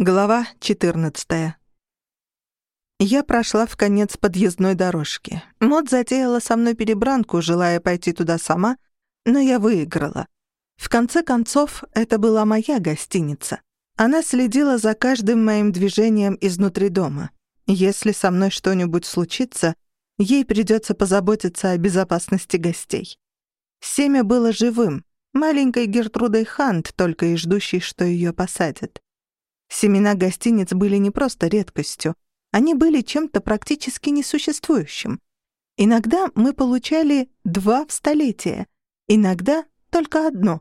Глава 14. Я прошла в конец подъездной дорожки. Мод затеяла со мной перебранку, желая пойти туда сама, но я выиграла. В конце концов, это была моя гостиница. Она следила за каждым моим движением изнутри дома. Если со мной что-нибудь случится, ей придется позаботиться о безопасности гостей. Семя было живым, маленькой Гертрудой Хант, только и ждущей, что ее посадят. Семена гостиниц были не просто редкостью, они были чем-то практически несуществующим. Иногда мы получали два в столетие, иногда только одно.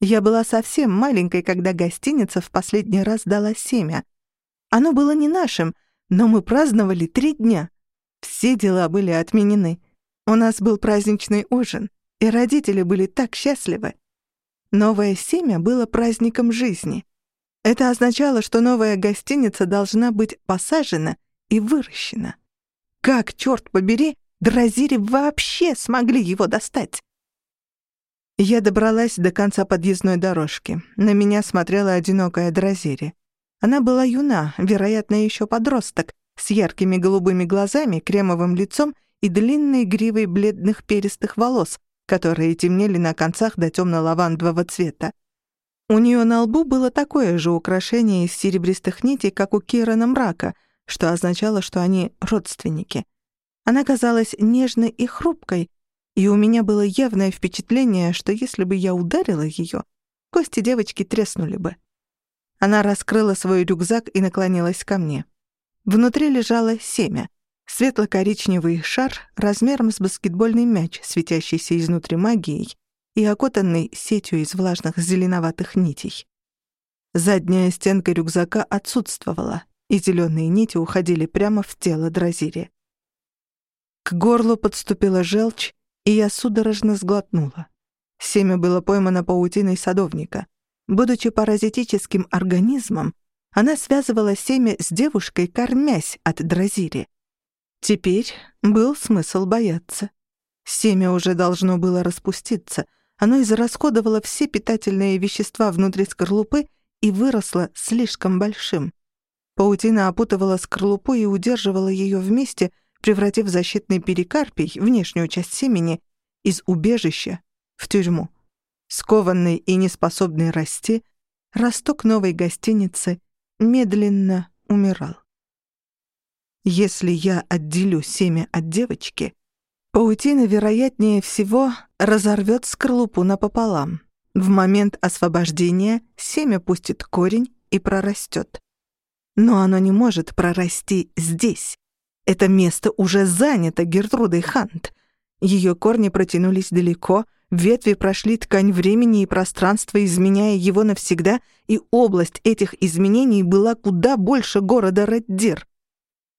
Я была совсем маленькой, когда гостиница в последний раз дала семя. Оно было не нашим, но мы праздновали три дня. Все дела были отменены. У нас был праздничный ужин, и родители были так счастливы. Новое семя было праздником жизни. Это означало, что новая гостиница должна быть посажена и выращена. Как, черт побери, Дразири вообще смогли его достать? Я добралась до конца подъездной дорожки. На меня смотрела одинокая Дразири. Она была юна, вероятно, еще подросток, с яркими голубыми глазами, кремовым лицом и длинной гривой бледных перистых волос, которые темнели на концах до темно-лавандового цвета. У нее на лбу было такое же украшение из серебристых нитей, как у Кирана Мрака, что означало, что они родственники. Она казалась нежной и хрупкой, и у меня было явное впечатление, что если бы я ударила ее, кости девочки треснули бы. Она раскрыла свой рюкзак и наклонилась ко мне. Внутри лежало семя, светло-коричневый шар размером с баскетбольный мяч, светящийся изнутри магией, и окутанный сетью из влажных зеленоватых нитей. Задняя стенка рюкзака отсутствовала, и зеленые нити уходили прямо в тело Дразири. К горлу подступила желчь, и я судорожно сглотнула. Семя было поймано паутиной садовника. Будучи паразитическим организмом, она связывала семя с девушкой, кормясь от Дразири. Теперь был смысл бояться. Семя уже должно было распуститься — оно израсходовало все питательные вещества внутри скорлупы и выросло слишком большим. Паутина опутывала скорлупу и удерживала ее вместе, превратив защитный перикарпий, внешнюю часть семени, из убежища в тюрьму. Скованный и неспособный расти, росток новой гостиницы медленно умирал. Если я отделю семя от девочки, Паутина, вероятнее всего, разорвет скорлупу напополам. В момент освобождения семя пустит корень и прорастет. Но оно не может прорасти здесь. Это место уже занято Гертрудой Хант. Ее корни протянулись далеко, ветви прошли ткань времени и пространства, изменяя его навсегда, и область этих изменений была куда больше города Реддир.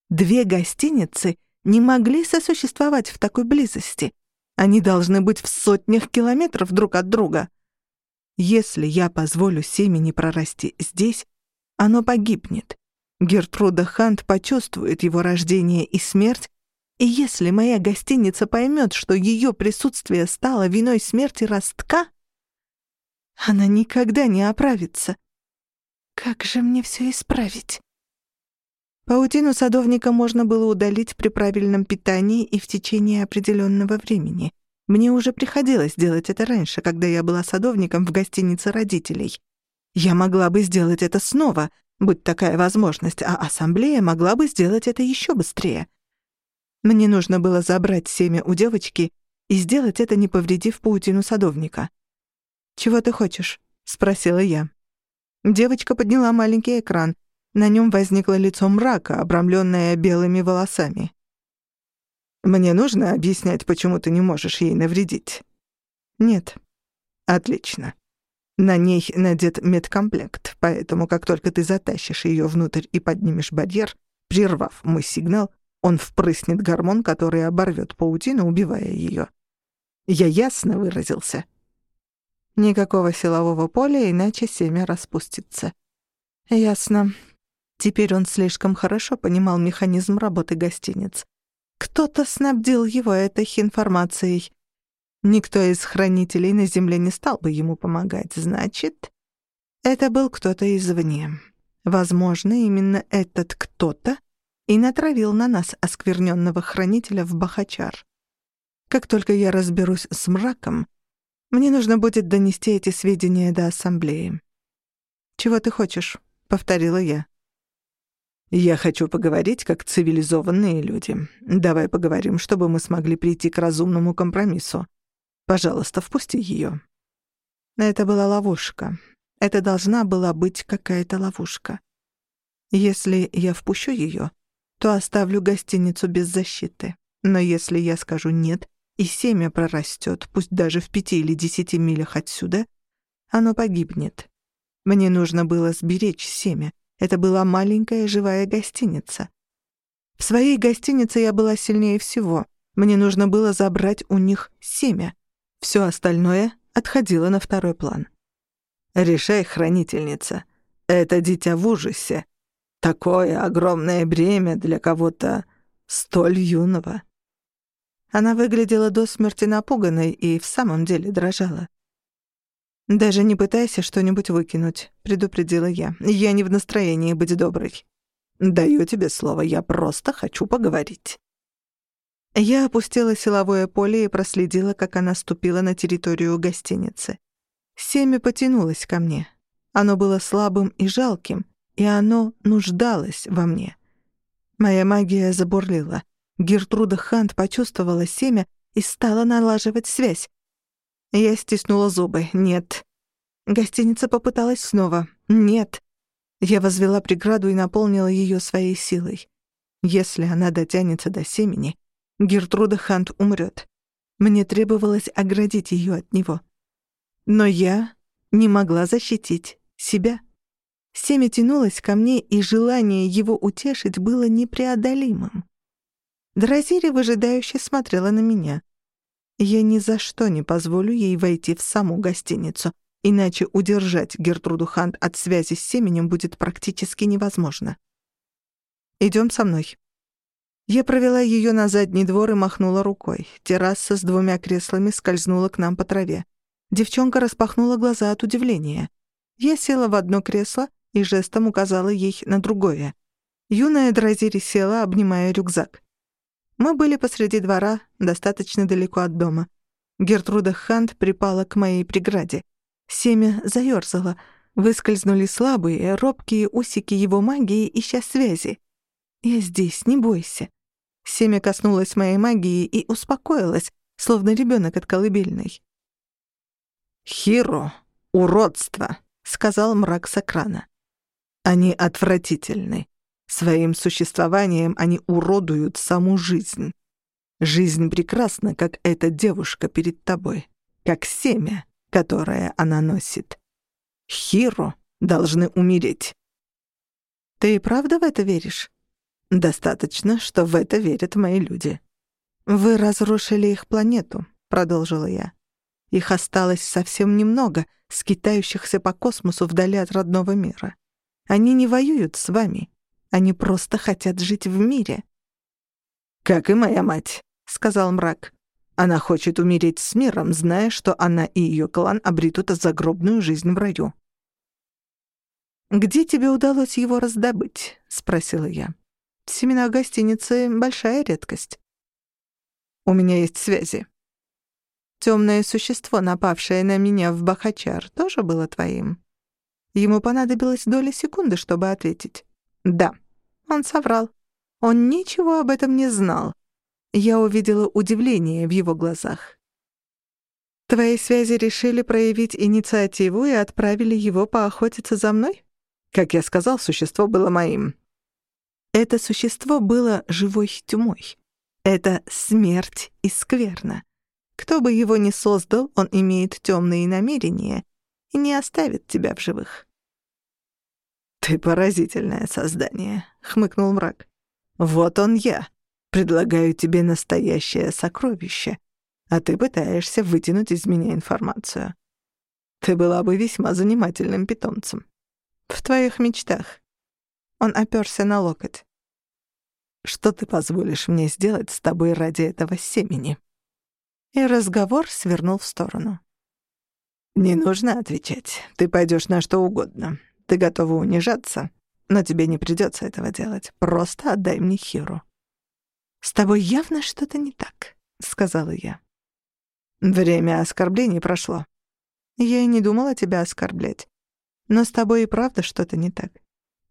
Две гостиницы — не могли сосуществовать в такой близости. Они должны быть в сотнях километров друг от друга. Если я позволю семени прорасти здесь, оно погибнет. Гертруда Хант почувствует его рождение и смерть, и если моя гостиница поймет, что ее присутствие стало виной смерти ростка, она никогда не оправится. Как же мне все исправить? Паутину садовника можно было удалить при правильном питании и в течение определенного времени. Мне уже приходилось делать это раньше, когда я была садовником в гостинице родителей. Я могла бы сделать это снова, будь такая возможность, а ассамблея могла бы сделать это еще быстрее. Мне нужно было забрать семя у девочки и сделать это, не повредив паутину садовника. «Чего ты хочешь?» — спросила я. Девочка подняла маленький экран, на нем возникло лицо мрака, обрамленное белыми волосами. «Мне нужно объяснять, почему ты не можешь ей навредить?» «Нет». «Отлично. На ней надет медкомплект, поэтому как только ты затащишь ее внутрь и поднимешь барьер, прервав мой сигнал, он впрыснет гормон, который оборвет паутину, убивая ее. Я ясно выразился?» «Никакого силового поля, иначе семя распустится». «Ясно. Теперь он слишком хорошо понимал механизм работы гостиниц. Кто-то снабдил его этой информацией. Никто из хранителей на Земле не стал бы ему помогать. Значит, это был кто-то извне. Возможно, именно этот кто-то и натравил на нас оскверненного хранителя в Бахачар. Как только я разберусь с мраком, мне нужно будет донести эти сведения до ассамблеи. «Чего ты хочешь?» — повторила я. «Я хочу поговорить как цивилизованные люди. Давай поговорим, чтобы мы смогли прийти к разумному компромиссу. Пожалуйста, впусти ее». Это была ловушка. Это должна была быть какая-то ловушка. Если я впущу ее, то оставлю гостиницу без защиты. Но если я скажу «нет», и семя прорастет, пусть даже в пяти или десяти милях отсюда, оно погибнет. Мне нужно было сберечь семя. Это была маленькая живая гостиница. В своей гостинице я была сильнее всего. Мне нужно было забрать у них семя. Все остальное отходило на второй план. «Решай, хранительница. Это дитя в ужасе. Такое огромное бремя для кого-то столь юного». Она выглядела до смерти напуганной и в самом деле дрожала. «Даже не пытайся что-нибудь выкинуть», — предупредила я. «Я не в настроении быть доброй». «Даю тебе слово, я просто хочу поговорить». Я опустила силовое поле и проследила, как она ступила на территорию гостиницы. Семя потянулось ко мне. Оно было слабым и жалким, и оно нуждалось во мне. Моя магия забурлила. Гертруда Хант почувствовала семя и стала налаживать связь. Я стиснула зубы. «Нет». Гостиница попыталась снова. «Нет». Я возвела преграду и наполнила ее своей силой. Если она дотянется до семени, Гертруда Хант умрет. Мне требовалось оградить ее от него. Но я не могла защитить себя. Семя тянулось ко мне, и желание его утешить было непреодолимым. Дразири выжидающе смотрела на меня. Я ни за что не позволю ей войти в саму гостиницу, иначе удержать Гертруду Хант от связи с семенем будет практически невозможно. Идем со мной». Я провела ее на задний двор и махнула рукой. Терраса с двумя креслами скользнула к нам по траве. Девчонка распахнула глаза от удивления. Я села в одно кресло и жестом указала ей на другое. Юная Дразири села, обнимая рюкзак. Мы были посреди двора, достаточно далеко от дома. Гертруда Хант припала к моей преграде. Семя заёрзало. Выскользнули слабые, робкие усики его магии, ища связи. «Я здесь, не бойся». Семя коснулось моей магии и успокоилось, словно ребёнок от колыбельной. «Хиро — уродство», — сказал мрак с экрана. «Они отвратительны. Своим существованием они уродуют саму жизнь. Жизнь прекрасна, как эта девушка перед тобой, как семя, которое она носит. Хиро должны умереть. Ты и правда в это веришь? Достаточно, что в это верят мои люди. Вы разрушили их планету, продолжила я. Их осталось совсем немного, скитающихся по космосу вдали от родного мира. Они не воюют с вами. Они просто хотят жить в мире». «Как и моя мать», — сказал мрак. «Она хочет умереть с миром, зная, что она и ее клан обретут загробную жизнь в раю». «Где тебе удалось его раздобыть?» — спросила я. «Семена гостиницы — большая редкость». «У меня есть связи». Темное существо, напавшее на меня в Бахачар, тоже было твоим?» Ему понадобилось доля секунды, чтобы ответить. «Да». Он соврал. Он ничего об этом не знал. Я увидела удивление в его глазах. «Твои связи решили проявить инициативу и отправили его поохотиться за мной?» Как я сказал, существо было моим. Это существо было живой тьмой. Это смерть и скверна. Кто бы его ни создал, он имеет темные намерения и не оставит тебя в живых. «Ты поразительное создание», — хмыкнул мрак. «Вот он я. Предлагаю тебе настоящее сокровище, а ты пытаешься вытянуть из меня информацию. Ты была бы весьма занимательным питомцем. В твоих мечтах». Он оперся на локоть. «Что ты позволишь мне сделать с тобой ради этого семени?» И разговор свернул в сторону. «Не нужно отвечать. Ты пойдешь на что угодно. Ты готова унижаться? Но тебе не придется этого делать. Просто отдай мне Хиру». «С тобой явно что-то не так», — сказала я. «Время оскорблений прошло. Я и не думала тебя оскорблять. Но с тобой и правда что-то не так.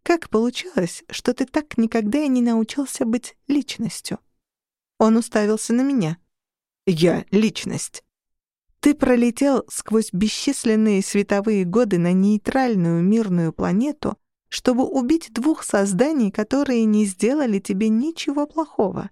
Как получилось, что ты так никогда и не научился быть личностью?» Он уставился на меня. «Я — личность. Ты пролетел сквозь бесчисленные световые годы на нейтральную мирную планету, чтобы убить двух созданий, которые не сделали тебе ничего плохого.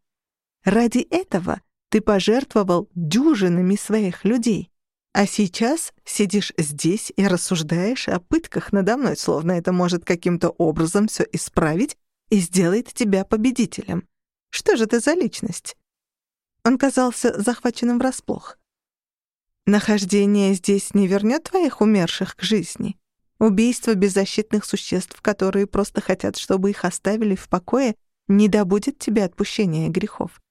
Ради этого ты пожертвовал дюжинами своих людей. А сейчас сидишь здесь и рассуждаешь о пытках надо мной, словно это может каким-то образом все исправить и сделает тебя победителем. Что же ты за личность? Он казался захваченным врасплох. Нахождение здесь не вернет твоих умерших к жизни. Убийство беззащитных существ, которые просто хотят, чтобы их оставили в покое, не добудет тебе отпущения грехов.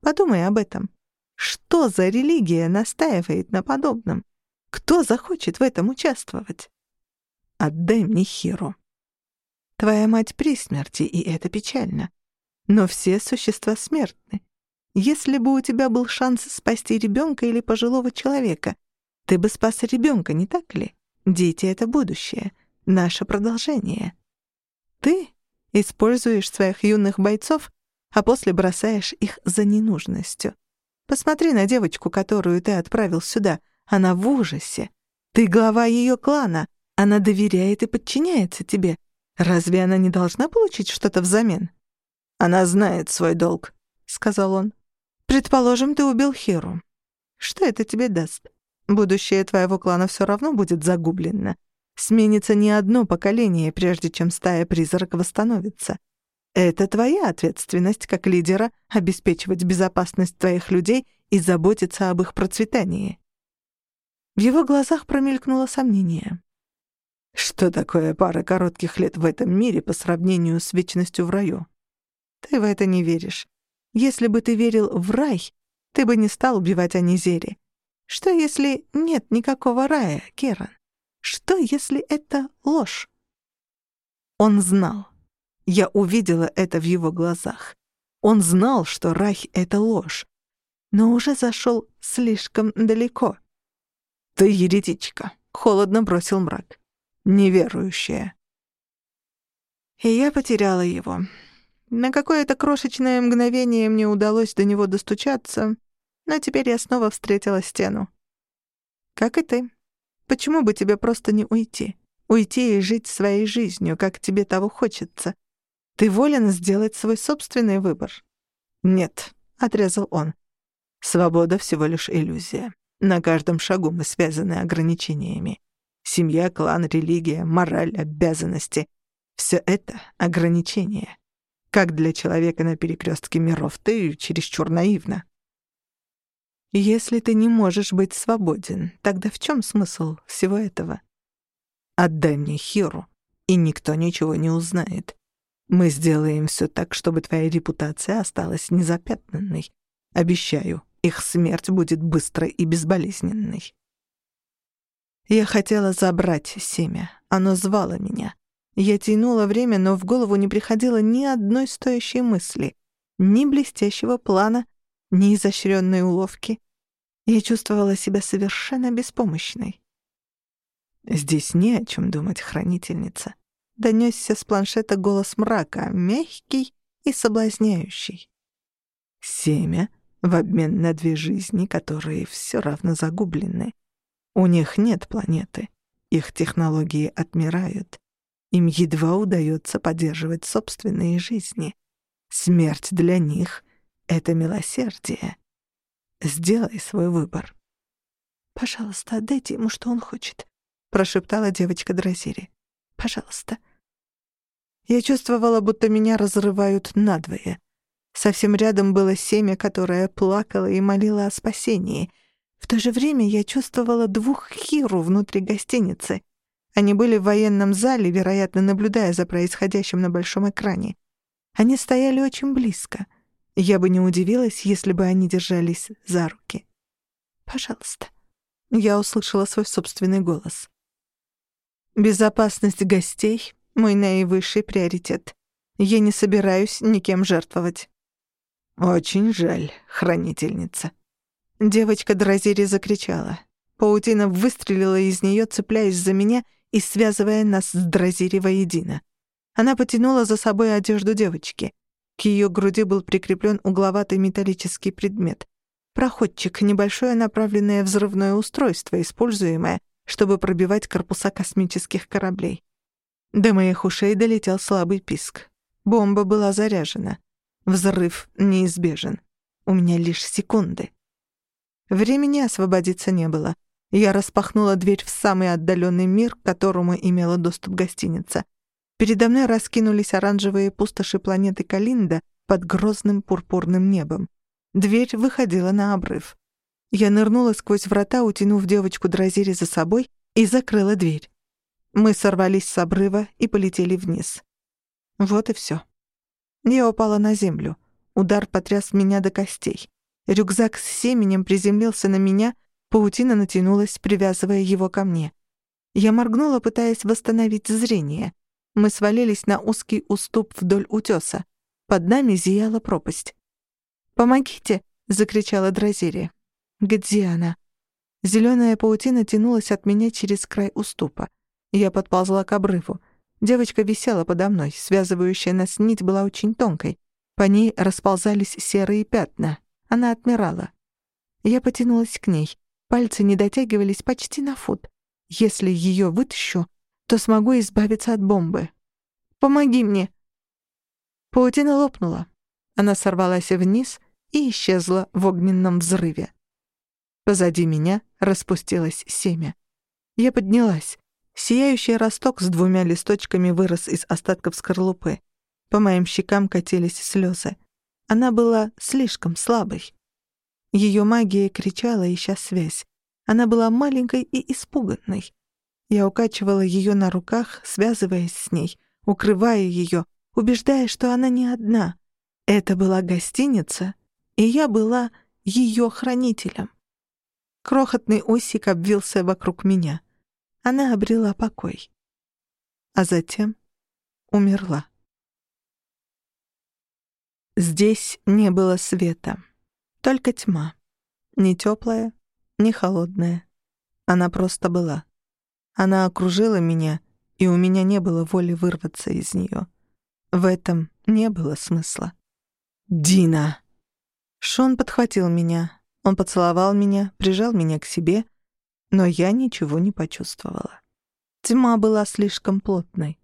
Подумай об этом. Что за религия настаивает на подобном? Кто захочет в этом участвовать? Отдай мне Хиру. Твоя мать при смерти, и это печально. Но все существа смертны. Если бы у тебя был шанс спасти ребенка или пожилого человека, ты бы спас ребенка, не так ли? Дети — это будущее, наше продолжение. Ты используешь своих юных бойцов, а после бросаешь их за ненужностью. Посмотри на девочку, которую ты отправил сюда. Она в ужасе. Ты глава ее клана. Она доверяет и подчиняется тебе. Разве она не должна получить что-то взамен? Она знает свой долг, — сказал он. Предположим, ты убил Хиру. Что это тебе даст? Будущее твоего клана все равно будет загублено. Сменится не одно поколение, прежде чем стая призрак восстановится. Это твоя ответственность как лидера обеспечивать безопасность твоих людей и заботиться об их процветании. В его глазах промелькнуло сомнение. Что такое пара коротких лет в этом мире по сравнению с вечностью в раю? Ты в это не веришь. Если бы ты верил в рай, ты бы не стал убивать Анизери. Что, если нет никакого рая, Керан? Что, если это ложь? Он знал. Я увидела это в его глазах. Он знал, что рай — это ложь, но уже зашел слишком далеко. «Ты еретичка», — холодно бросил мрак. «Неверующая». И я потеряла его. На какое-то крошечное мгновение мне удалось до него достучаться, но теперь я снова встретила стену. Как и ты. Почему бы тебе просто не уйти? Уйти и жить своей жизнью, как тебе того хочется. Ты волен сделать свой собственный выбор. Нет, — отрезал он. Свобода всего лишь иллюзия. На каждом шагу мы связаны ограничениями. Семья, клан, религия, мораль, обязанности — все это — ограничения. Как для человека на перекрестке миров, ты чересчур наивна. Если ты не можешь быть свободен, тогда в чем смысл всего этого? Отдай мне Хиру, и никто ничего не узнает. Мы сделаем все так, чтобы твоя репутация осталась незапятнанной. Обещаю, их смерть будет быстрой и безболезненной. Я хотела забрать семя. Оно звало меня. Я тянула время, но в голову не приходило ни одной стоящей мысли, ни блестящего плана, ни изощренной уловки. Я чувствовала себя совершенно беспомощной. «Здесь не о чем думать, хранительница», — донесся с планшета голос мрака, мягкий и соблазняющий. «Семя в обмен на две жизни, которые все равно загублены. У них нет планеты, их технологии отмирают. Им едва удается поддерживать собственные жизни. Смерть для них — это милосердие. Сделай свой выбор. «Пожалуйста, отдайте ему, что он хочет», — прошептала девочка Дрозири. «Пожалуйста». Я чувствовала, будто меня разрывают надвое. Совсем рядом было семя, которое плакало и молило о спасении. В то же время я чувствовала двух хиру внутри гостиницы. Они были в военном зале, вероятно, наблюдая за происходящим на большом экране. Они стояли очень близко. Я бы не удивилась, если бы они держались за руки. «Пожалуйста». Я услышала свой собственный голос. Безопасность гостей Мой наивысший приоритет. Я не собираюсь никем жертвовать». «Очень жаль, хранительница». Девочка Дразири закричала. Паутина выстрелила из нее, цепляясь за меня и связывая нас с Дразири воедино. Она потянула за собой одежду девочки. К ее груди был прикреплен угловатый металлический предмет. Проходчик — небольшое направленное взрывное устройство, используемое, чтобы пробивать корпуса космических кораблей. До моих ушей долетел слабый писк. Бомба была заряжена. Взрыв неизбежен. У меня лишь секунды. Времени освободиться не было. Я распахнула дверь в самый отдаленный мир, к которому имела доступ гостиница. Передо мной раскинулись оранжевые пустоши планеты Калинда под грозным пурпурным небом. Дверь выходила на обрыв. Я нырнула сквозь врата, утянув девочку Дразири за собой, и закрыла дверь. Мы сорвались с обрыва и полетели вниз. Вот и все. Я упала на землю. Удар потряс меня до костей. Рюкзак с семенем приземлился на меня, паутина натянулась, привязывая его ко мне. Я моргнула, пытаясь восстановить зрение. Мы свалились на узкий уступ вдоль утёса. Под нами зияла пропасть. «Помогите!» — закричала Дразири. «Где она?» Зелёная паутина тянулась от меня через край уступа. Я подползла к обрыву. Девочка висела подо мной, связывающая нас нить была очень тонкой. По ней расползались серые пятна. Она отмирала. Я потянулась к ней. Пальцы не дотягивались почти на фут. Если её вытащу, то смогу избавиться от бомбы. Помоги мне!» Паутина лопнула. Она сорвалась вниз и исчезла в огненном взрыве. Позади меня распустилось семя. Я поднялась. Сияющий росток с двумя листочками вырос из остатков скорлупы. По моим щекам катились слезы. Она была слишком слабой. Ее магия кричала, ища связь. Она была маленькой и испуганной. Я укачивала ее на руках, связываясь с ней, укрывая ее, убеждая, что она не одна. Это была гостиница, и я была ее хранителем. Крохотный усик обвился вокруг меня она обрела покой. А затем умерла. Здесь не было света, только тьма. Не теплая, не холодная. Она просто была. Она окружила меня, и у меня не было воли вырваться из нее. В этом не было смысла. «Дина!» Шон подхватил меня. Он поцеловал меня, прижал меня к себе — но я ничего не почувствовала. Тьма была слишком плотной.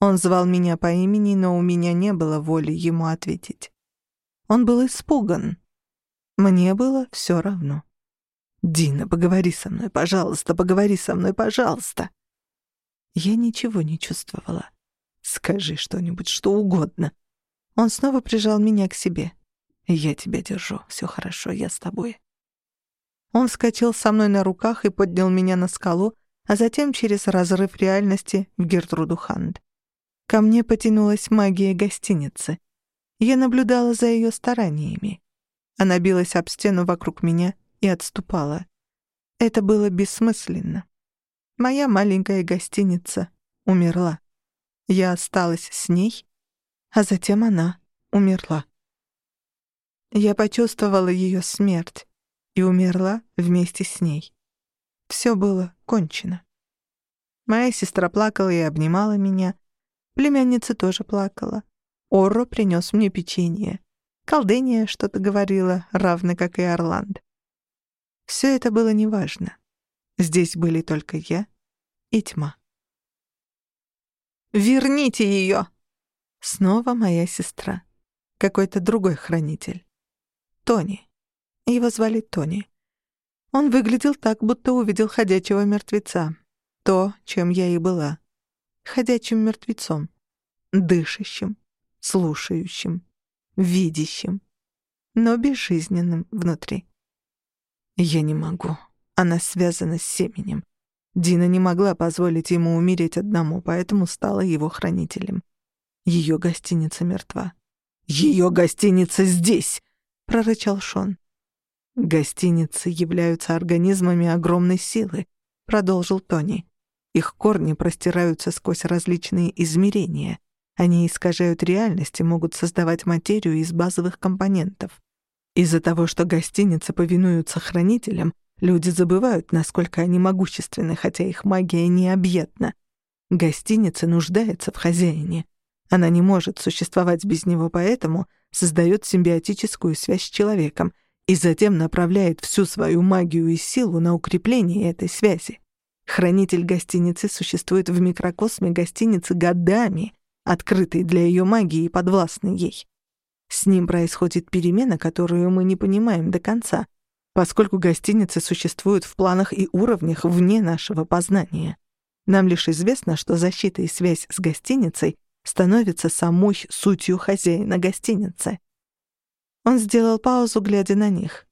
Он звал меня по имени, но у меня не было воли ему ответить. Он был испуган. Мне было все равно. «Дина, поговори со мной, пожалуйста, поговори со мной, пожалуйста». Я ничего не чувствовала. «Скажи что-нибудь, что угодно». Он снова прижал меня к себе. «Я тебя держу, все хорошо, я с тобой». Он вскочил со мной на руках и поднял меня на скалу, а затем через разрыв реальности в Гертруду Ханд. Ко мне потянулась магия гостиницы. Я наблюдала за ее стараниями. Она билась об стену вокруг меня и отступала. Это было бессмысленно. Моя маленькая гостиница умерла. Я осталась с ней, а затем она умерла. Я почувствовала ее смерть и умерла вместе с ней. Все было кончено. Моя сестра плакала и обнимала меня. Племянница тоже плакала. Орро принес мне печенье. Колдения что-то говорила, равно как и Орланд. Все это было неважно. Здесь были только я и тьма. «Верните ее!» Снова моя сестра. Какой-то другой хранитель. Тони. Его звали Тони. Он выглядел так, будто увидел ходячего мертвеца. То, чем я и была. Ходячим мертвецом. Дышащим, слушающим, видящим, но безжизненным внутри. Я не могу. Она связана с семенем. Дина не могла позволить ему умереть одному, поэтому стала его хранителем. Ее гостиница мертва. «Ее гостиница здесь!» — прорычал Шон. «Гостиницы являются организмами огромной силы», — продолжил Тони. Их корни простираются сквозь различные измерения. Они искажают реальность и могут создавать материю из базовых компонентов. Из-за того, что гостиницы повинуются хранителям, люди забывают, насколько они могущественны, хотя их магия необъятна. Гостиница нуждается в хозяине. Она не может существовать без него, поэтому создает симбиотическую связь с человеком и затем направляет всю свою магию и силу на укрепление этой связи. Хранитель гостиницы существует в микрокосме гостиницы годами, открытой для ее магии и подвластной ей. С ним происходит перемена, которую мы не понимаем до конца, поскольку гостиницы существуют в планах и уровнях вне нашего познания. Нам лишь известно, что защита и связь с гостиницей становится самой сутью хозяина гостиницы. Он сделал паузу, глядя на них.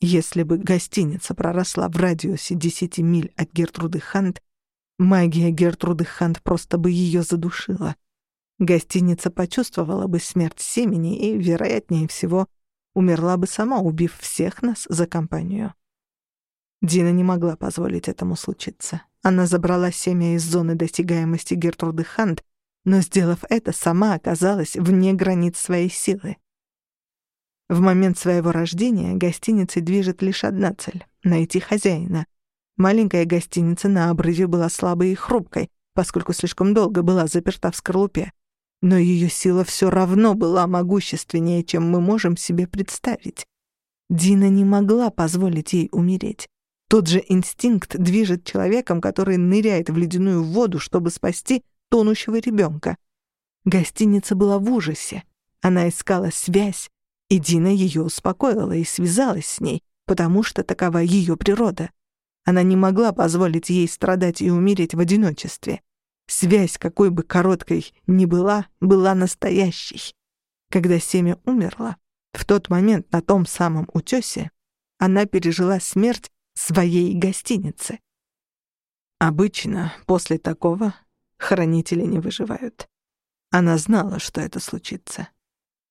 Если бы гостиница проросла в радиусе 10 миль от Гертруды Хант, магия Гертруды Хант просто бы ее задушила. Гостиница почувствовала бы смерть семени и, вероятнее всего, умерла бы сама, убив всех нас за компанию. Дина не могла позволить этому случиться. Она забрала семя из зоны досягаемости Гертруды Хант, но, сделав это, сама оказалась вне границ своей силы. В момент своего рождения гостиницей движет лишь одна цель — найти хозяина. Маленькая гостиница на обрыве была слабой и хрупкой, поскольку слишком долго была заперта в скорлупе но ее сила все равно была могущественнее, чем мы можем себе представить. Дина не могла позволить ей умереть. Тот же инстинкт движет человеком, который ныряет в ледяную воду, чтобы спасти тонущего ребенка. Гостиница была в ужасе. Она искала связь, и Дина ее успокоила и связалась с ней, потому что такова ее природа. Она не могла позволить ей страдать и умереть в одиночестве. Связь, какой бы короткой ни была, была настоящей. Когда семя умерло, в тот момент на том самом утёсе она пережила смерть своей гостиницы. Обычно после такого хранители не выживают. Она знала, что это случится.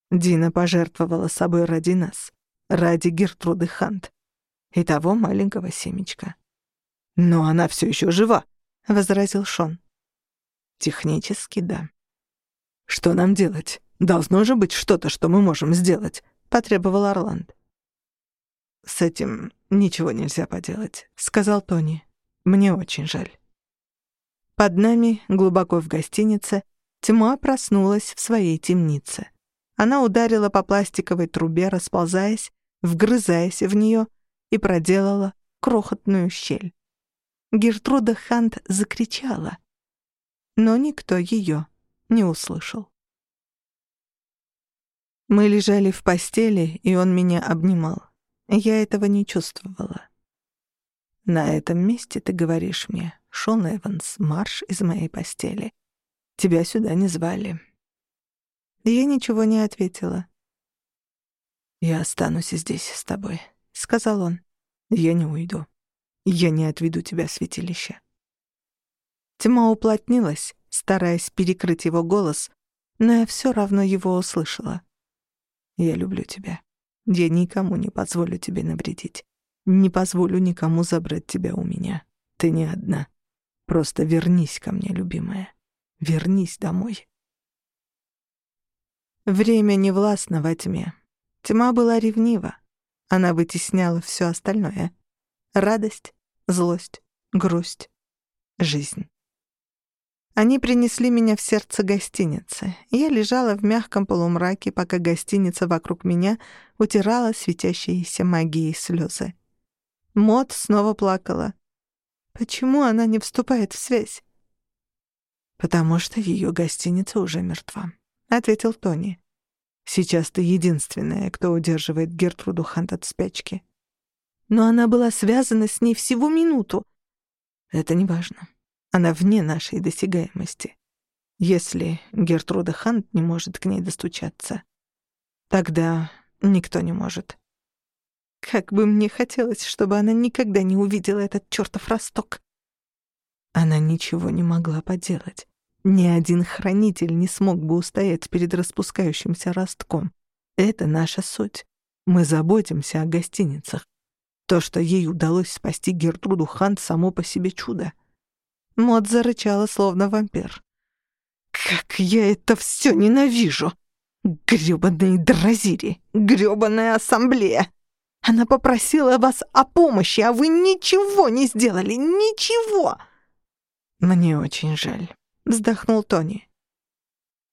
Дина пожертвовала собой ради нас, ради Гертруды Хант и того маленького семечка. «Но она все еще жива», — возразил Шон. Технически, да. Что нам делать? Должно же быть что-то, что мы можем сделать, потребовал Орланд. С этим ничего нельзя поделать, сказал Тони. Мне очень жаль. Под нами, глубоко в гостинице, тьма проснулась в своей темнице. Она ударила по пластиковой трубе, расползаясь, вгрызаясь в нее и проделала крохотную щель. Гертруда Хант закричала но никто ее не услышал. Мы лежали в постели, и он меня обнимал. Я этого не чувствовала. «На этом месте ты говоришь мне, Шон Эванс, марш из моей постели. Тебя сюда не звали». Я ничего не ответила. «Я останусь здесь с тобой», — сказал он. «Я не уйду. Я не отведу тебя в святилище. Тьма уплотнилась, стараясь перекрыть его голос, но я все равно его услышала. «Я люблю тебя. Я никому не позволю тебе навредить. Не позволю никому забрать тебя у меня. Ты не одна. Просто вернись ко мне, любимая. Вернись домой». Время не властно во тьме. Тьма была ревнива. Она вытесняла все остальное. Радость, злость, грусть, жизнь. Они принесли меня в сердце гостиницы. Я лежала в мягком полумраке, пока гостиница вокруг меня утирала светящиеся магией слезы. Мод снова плакала. Почему она не вступает в связь? «Потому что ее гостиница уже мертва», — ответил Тони. «Сейчас ты единственная, кто удерживает Гертруду Хант от спячки». «Но она была связана с ней всего минуту». «Это не важно. Она вне нашей досягаемости. Если Гертруда Хант не может к ней достучаться, тогда никто не может. Как бы мне хотелось, чтобы она никогда не увидела этот чёртов росток. Она ничего не могла поделать. Ни один хранитель не смог бы устоять перед распускающимся ростком. Это наша суть. Мы заботимся о гостиницах. То, что ей удалось спасти Гертруду Хант, само по себе чудо. Мод зарычала, словно вампир. «Как я это все ненавижу! Грёбаные дразири! грёбаная ассамблея! Она попросила вас о помощи, а вы ничего не сделали! Ничего!» «Мне очень жаль», — вздохнул Тони.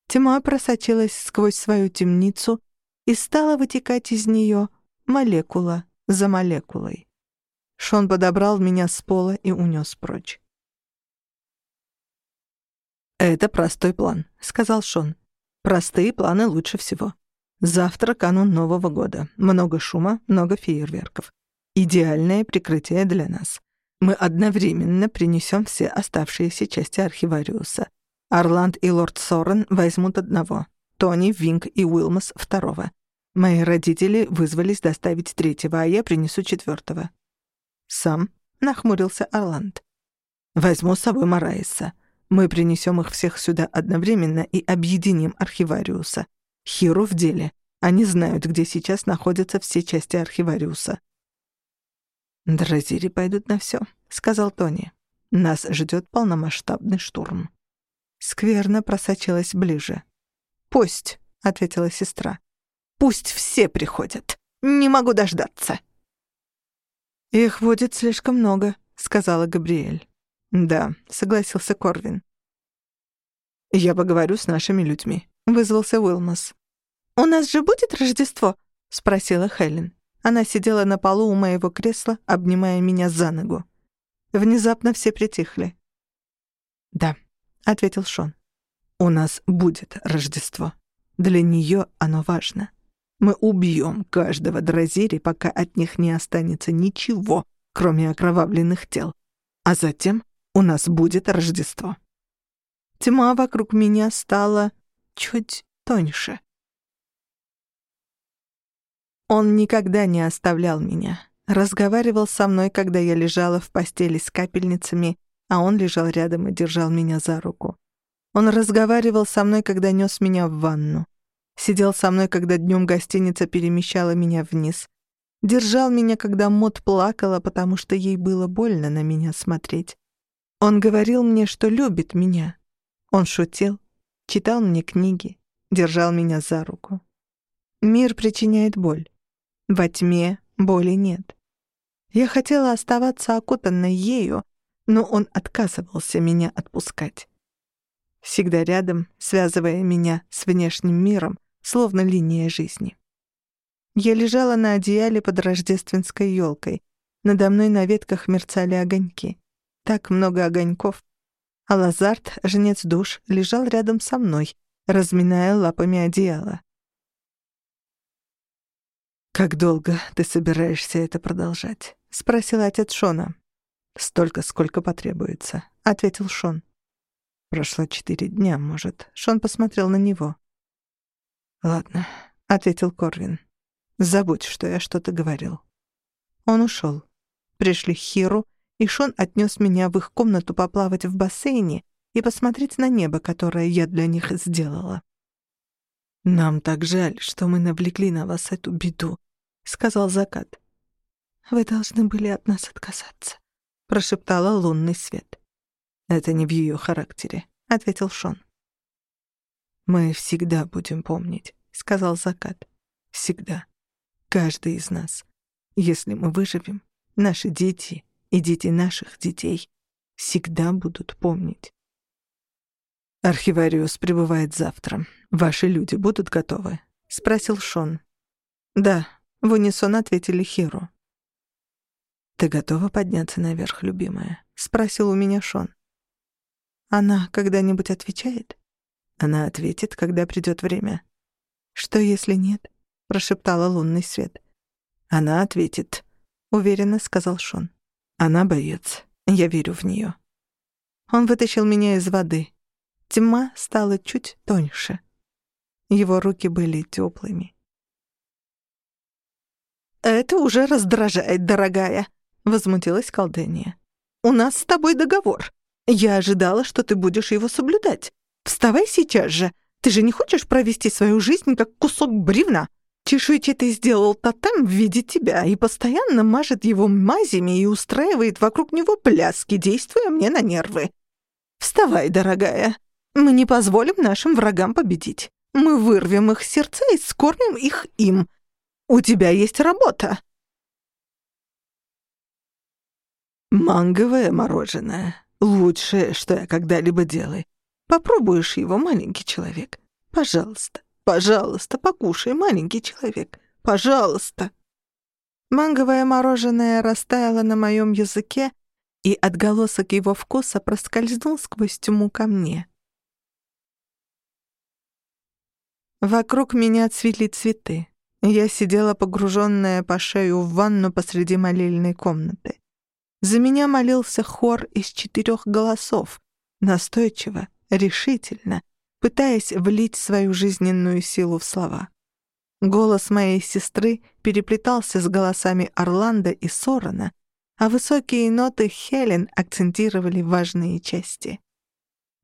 Тьма просочилась сквозь свою темницу и стала вытекать из нее молекула за молекулой. Шон подобрал меня с пола и унес прочь. «Это простой план», — сказал Шон. «Простые планы лучше всего. Завтра канун Нового года. Много шума, много фейерверков. Идеальное прикрытие для нас. Мы одновременно принесем все оставшиеся части архивариуса. Орланд и лорд Сорен возьмут одного. Тони, Винг и Уилмас — второго. Мои родители вызвались доставить третьего, а я принесу четвертого. «Сам?» — нахмурился Орланд. «Возьму с собой Мараиса. Мы принесем их всех сюда одновременно и объединим архивариуса. Хиру в деле. Они знают, где сейчас находятся все части архивариуса». «Дразири пойдут на все», — сказал Тони. «Нас ждет полномасштабный штурм». Скверно просочилась ближе. «Пусть», — ответила сестра. «Пусть все приходят. Не могу дождаться». «Их будет слишком много», — сказала Габриэль. «Да», — согласился Корвин. «Я поговорю с нашими людьми», — вызвался Уилмас. «У нас же будет Рождество?» — спросила Хелен. Она сидела на полу у моего кресла, обнимая меня за ногу. Внезапно все притихли. «Да», — ответил Шон. «У нас будет Рождество. Для нее оно важно. Мы убьем каждого Дразири, пока от них не останется ничего, кроме окровавленных тел. А затем у нас будет Рождество». Тьма вокруг меня стала чуть тоньше. Он никогда не оставлял меня. Разговаривал со мной, когда я лежала в постели с капельницами, а он лежал рядом и держал меня за руку. Он разговаривал со мной, когда нес меня в ванну. Сидел со мной, когда днем гостиница перемещала меня вниз. Держал меня, когда Мот плакала, потому что ей было больно на меня смотреть. Он говорил мне, что любит меня. Он шутил, читал мне книги, держал меня за руку. Мир причиняет боль. Во тьме боли нет. Я хотела оставаться окутанной ею, но он отказывался меня отпускать. Всегда рядом, связывая меня с внешним миром, словно линия жизни. Я лежала на одеяле под рождественской елкой. Надо мной на ветках мерцали огоньки. Так много огоньков. А Лазарт, жнец душ, лежал рядом со мной, разминая лапами одеяло. «Как долго ты собираешься это продолжать?» — спросил отец Шона. «Столько, сколько потребуется», — ответил Шон. «Прошло четыре дня, может». Шон посмотрел на него. «Ладно», — ответил Корвин. «Забудь, что я что-то говорил». Он ушел. Пришли Хиру, и Шон отнес меня в их комнату поплавать в бассейне и посмотреть на небо, которое я для них сделала. «Нам так жаль, что мы навлекли на вас эту беду», сказал закат. «Вы должны были от нас отказаться», — прошептала лунный свет. «Это не в ее характере», — ответил Шон. «Мы всегда будем помнить», — сказал закат. «Всегда. Каждый из нас. Если мы выживем, наши дети и дети наших детей всегда будут помнить». «Архивариус прибывает завтра. Ваши люди будут готовы?» — спросил Шон. «Да», в унисон ответили Хиру. «Ты готова подняться наверх, любимая?» — спросил у меня Шон. «Она когда-нибудь отвечает?» «Она ответит, когда придет время». «Что, если нет?» — прошептала лунный свет. «Она ответит», — уверенно сказал Шон. «Она боец. Я верю в нее». Он вытащил меня из воды. Тьма стала чуть тоньше. Его руки были теплыми. «Это уже раздражает, дорогая», — возмутилась колдения. «У нас с тобой договор. Я ожидала, что ты будешь его соблюдать. Вставай сейчас же. Ты же не хочешь провести свою жизнь как кусок бревна? Чешуйчатый сделал тотем в виде тебя и постоянно мажет его мазями и устраивает вокруг него пляски, действуя мне на нервы. «Вставай, дорогая. Мы не позволим нашим врагам победить. Мы вырвем их сердца и скормим их им. У тебя есть работа». «Манговое мороженое. Лучшее, что я когда-либо делаю. Попробуешь его, маленький человек? Пожалуйста, пожалуйста, покушай, маленький человек. Пожалуйста». Манговое мороженое растаяло на моем языке, и отголосок его вкуса проскользнул сквозь тьму ко мне. Вокруг меня цвели цветы. Я сидела погруженная по шею в ванну посреди молельной комнаты. За меня молился хор из четырех голосов, настойчиво, решительно, пытаясь влить свою жизненную силу в слова. Голос моей сестры переплетался с голосами Орландо и Сорона, а высокие ноты Хелен акцентировали важные части.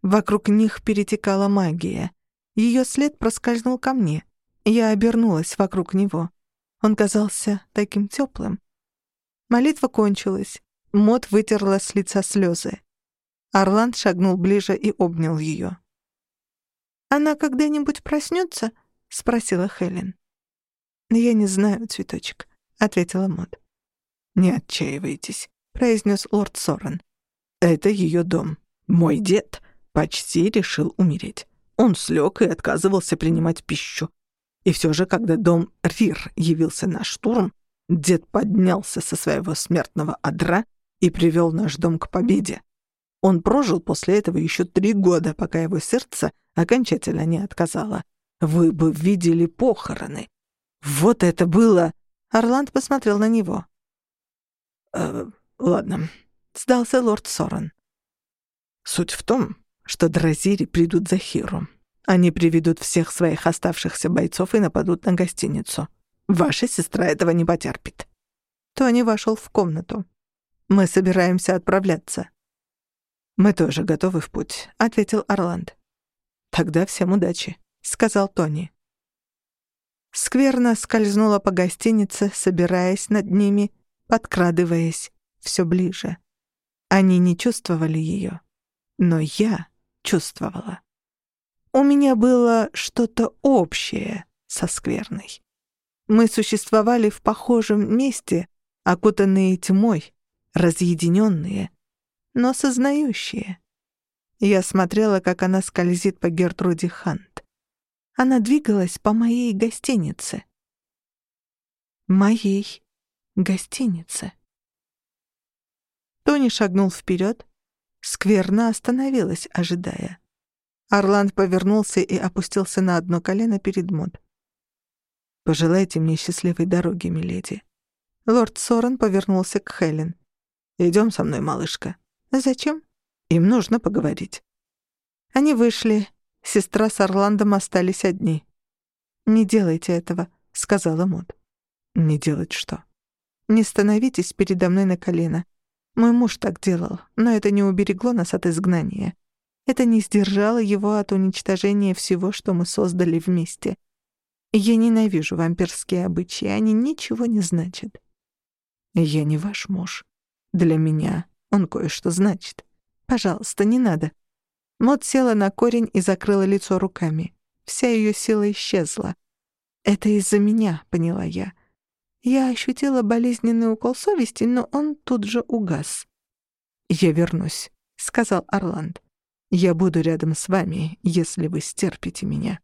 Вокруг них перетекала магия. Ее след проскользнул ко мне. Я обернулась вокруг него. Он казался таким теплым. Молитва кончилась. Мот вытерла с лица слезы. Орланд шагнул ближе и обнял ее. «Она когда-нибудь проснется?» — спросила Хелен. «Я не знаю, цветочек», — ответила Мот. «Не отчаивайтесь», — произнес лорд Сорен. «Это ее дом. Мой дед почти решил умереть. Он слег и отказывался принимать пищу. И все же, когда дом Рир явился на штурм, дед поднялся со своего смертного одра и привел наш дом к победе. Он прожил после этого еще три года, пока его сердце окончательно не отказало. Вы бы видели похороны. Вот это было... Орланд посмотрел на него. «Э, «Ладно», — сдался лорд Сорен. «Суть в том, что Дразири придут за Хиру. Они приведут всех своих оставшихся бойцов и нападут на гостиницу. Ваша сестра этого не потерпит». Тони вошел в комнату. Мы собираемся отправляться». «Мы тоже готовы в путь», — ответил Орланд. «Тогда всем удачи», — сказал Тони. Скверно скользнула по гостинице, собираясь над ними, подкрадываясь все ближе. Они не чувствовали ее, но я чувствовала. У меня было что-то общее со скверной. Мы существовали в похожем месте, окутанные тьмой, разъединенные, но сознающие. Я смотрела, как она скользит по Гертруде Хант. Она двигалась по моей гостинице. Моей гостинице. Тони шагнул вперед. Скверно остановилась, ожидая. Орланд повернулся и опустился на одно колено перед Мод. «Пожелайте мне счастливой дороги, миледи». Лорд Сорен повернулся к Хелен. Идем со мной, малышка». «Зачем?» «Им нужно поговорить». Они вышли. Сестра с Орландом остались одни. «Не делайте этого», — сказала Мод. «Не делать что?» «Не становитесь передо мной на колено. Мой муж так делал, но это не уберегло нас от изгнания. Это не сдержало его от уничтожения всего, что мы создали вместе. Я ненавижу вампирские обычаи, они ничего не значат». «Я не ваш муж», для меня он кое-что значит. Пожалуйста, не надо. Мод села на корень и закрыла лицо руками. Вся ее сила исчезла. Это из-за меня, поняла я. Я ощутила болезненный укол совести, но он тут же угас. «Я вернусь», — сказал Орланд. «Я буду рядом с вами, если вы стерпите меня.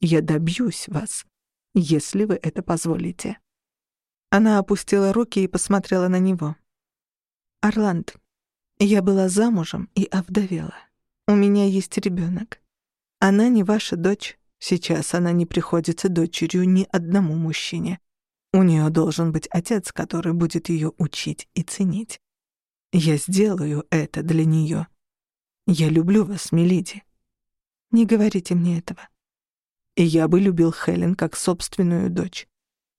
Я добьюсь вас, если вы это позволите». Она опустила руки и посмотрела на него. «Орланд, я была замужем и овдовела. У меня есть ребенок. Она не ваша дочь. Сейчас она не приходится дочерью ни одному мужчине. У нее должен быть отец, который будет ее учить и ценить. Я сделаю это для нее. Я люблю вас, миледи. Не говорите мне этого. И я бы любил Хелен как собственную дочь.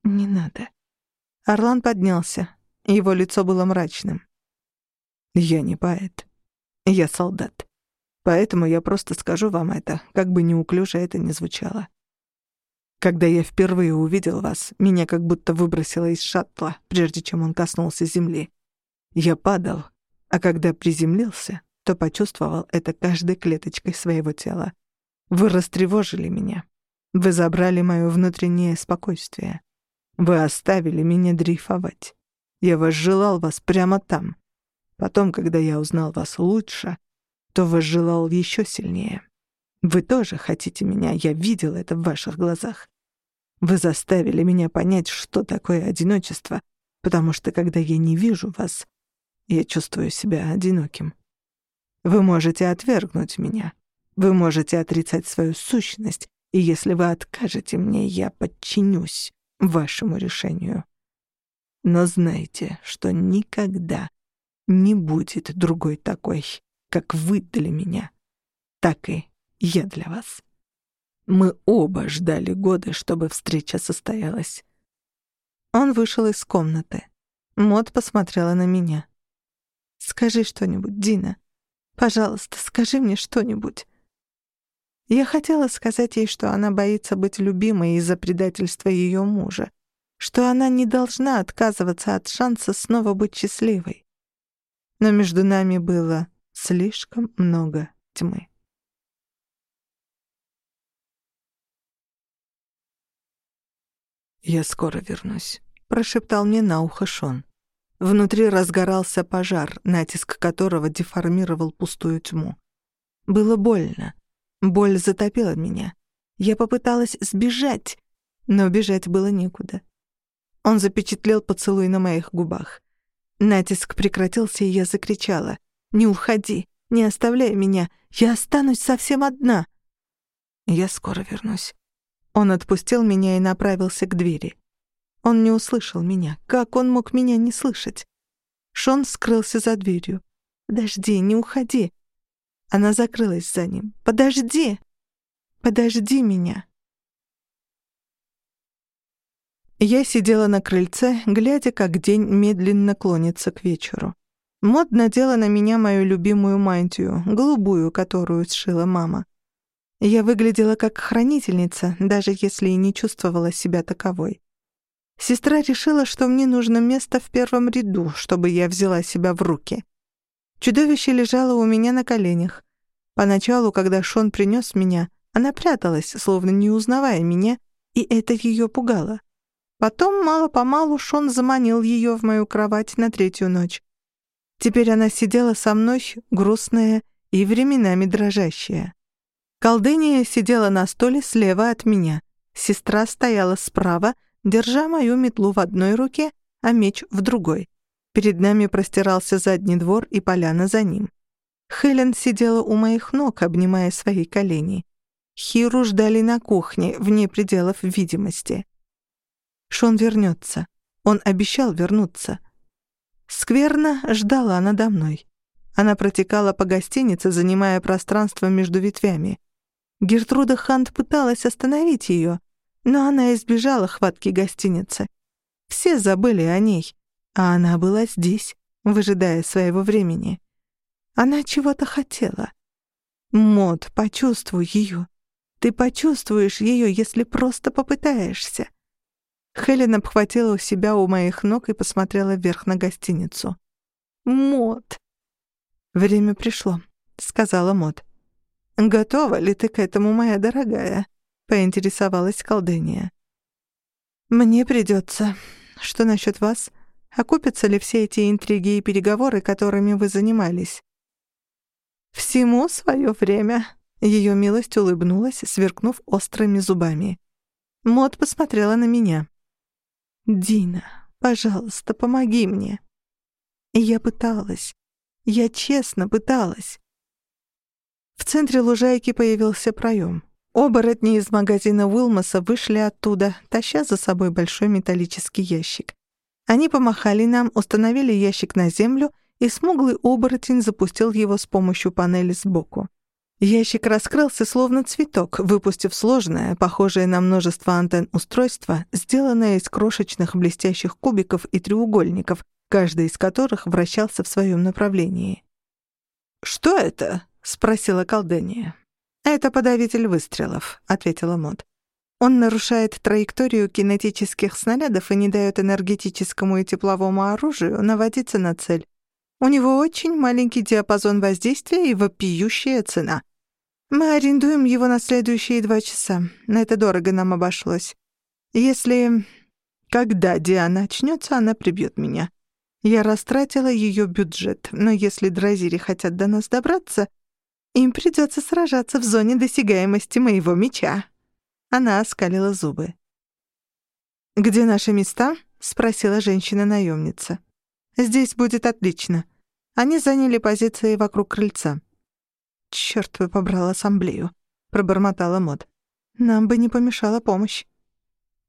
Не надо. Орлан поднялся. Его лицо было мрачным. Я не поэт. Я солдат. Поэтому я просто скажу вам это, как бы неуклюже это ни звучало. Когда я впервые увидел вас, меня как будто выбросило из шаттла, прежде чем он коснулся земли. Я падал, а когда приземлился, то почувствовал это каждой клеточкой своего тела. Вы растревожили меня. Вы забрали мое внутреннее спокойствие. Вы оставили меня дрейфовать. Я возжелал вас прямо там. Потом, когда я узнал вас лучше, то возжелал еще сильнее. Вы тоже хотите меня, я видел это в ваших глазах. Вы заставили меня понять, что такое одиночество, потому что когда я не вижу вас, я чувствую себя одиноким. Вы можете отвергнуть меня. Вы можете отрицать свою сущность, и если вы откажете мне, я подчинюсь вашему решению. Но знайте, что никогда не будет другой такой, как вы для меня, так и я для вас. Мы оба ждали годы, чтобы встреча состоялась. Он вышел из комнаты. Мод посмотрела на меня. «Скажи что-нибудь, Дина. Пожалуйста, скажи мне что-нибудь». Я хотела сказать ей, что она боится быть любимой из-за предательства ее мужа, что она не должна отказываться от шанса снова быть счастливой. Но между нами было слишком много тьмы. «Я скоро вернусь», — прошептал мне на ухо Шон. Внутри разгорался пожар, натиск которого деформировал пустую тьму. Было больно. Боль затопила меня. Я попыталась сбежать, но бежать было некуда. Он запечатлел поцелуй на моих губах. Натиск прекратился, и я закричала. «Не уходи! Не оставляй меня! Я останусь совсем одна!» «Я скоро вернусь». Он отпустил меня и направился к двери. Он не услышал меня. Как он мог меня не слышать? Шон скрылся за дверью. «Подожди, не уходи!» Она закрылась за ним. «Подожди! Подожди меня!» Я сидела на крыльце, глядя, как день медленно клонится к вечеру. Мод надела на меня мою любимую мантию, голубую, которую сшила мама. Я выглядела как хранительница, даже если и не чувствовала себя таковой. Сестра решила, что мне нужно место в первом ряду, чтобы я взяла себя в руки. Чудовище лежало у меня на коленях. Поначалу, когда Шон принес меня, она пряталась, словно не узнавая меня, и это ее пугало. Потом, мало-помалу, Шон заманил ее в мою кровать на третью ночь. Теперь она сидела со мной, грустная и временами дрожащая. Колдыния сидела на столе слева от меня. Сестра стояла справа, держа мою метлу в одной руке, а меч в другой. Перед нами простирался задний двор и поляна за ним. Хелен сидела у моих ног, обнимая свои колени. Хиру ждали на кухне, вне пределов видимости. Шон вернется. Он обещал вернуться. Скверна ждала надо мной. Она протекала по гостинице, занимая пространство между ветвями. Гертруда Хант пыталась остановить ее, но она избежала хватки гостиницы. Все забыли о ней, а она была здесь, выжидая своего времени. Она чего-то хотела. Мод, почувствуй ее. Ты почувствуешь ее, если просто попытаешься. Хелен обхватила себя у моих ног и посмотрела вверх на гостиницу. «Мот!» «Время пришло», — сказала Мот. «Готова ли ты к этому, моя дорогая?» — поинтересовалась колдыния. «Мне придется. Что насчет вас? Окупятся ли все эти интриги и переговоры, которыми вы занимались?» «Всему свое время», — ее милость улыбнулась, сверкнув острыми зубами. Мот посмотрела на меня. «Дина, пожалуйста, помоги мне». И я пыталась. Я честно пыталась. В центре лужайки появился проем. Оборотни из магазина Уилмоса вышли оттуда, таща за собой большой металлический ящик. Они помахали нам, установили ящик на землю, и смуглый оборотень запустил его с помощью панели сбоку. Ящик раскрылся словно цветок, выпустив сложное, похожее на множество антенн устройство, сделанное из крошечных блестящих кубиков и треугольников, каждый из которых вращался в своем направлении. «Что это?» — спросила колдения. «Это подавитель выстрелов», — ответила Мод. «Он нарушает траекторию кинетических снарядов и не дает энергетическому и тепловому оружию наводиться на цель. У него очень маленький диапазон воздействия и вопиющая цена. Мы арендуем его на следующие два часа. На это дорого нам обошлось. Если... Когда Диана очнется, она прибьет меня. Я растратила ее бюджет, но если дразири хотят до нас добраться, им придется сражаться в зоне досягаемости моего меча. Она оскалила зубы. «Где наши места?» — спросила женщина-наемница. «Здесь будет отлично. Они заняли позиции вокруг крыльца. «Чёрт бы побрал ассамблею», — пробормотала Мод. «Нам бы не помешала помощь».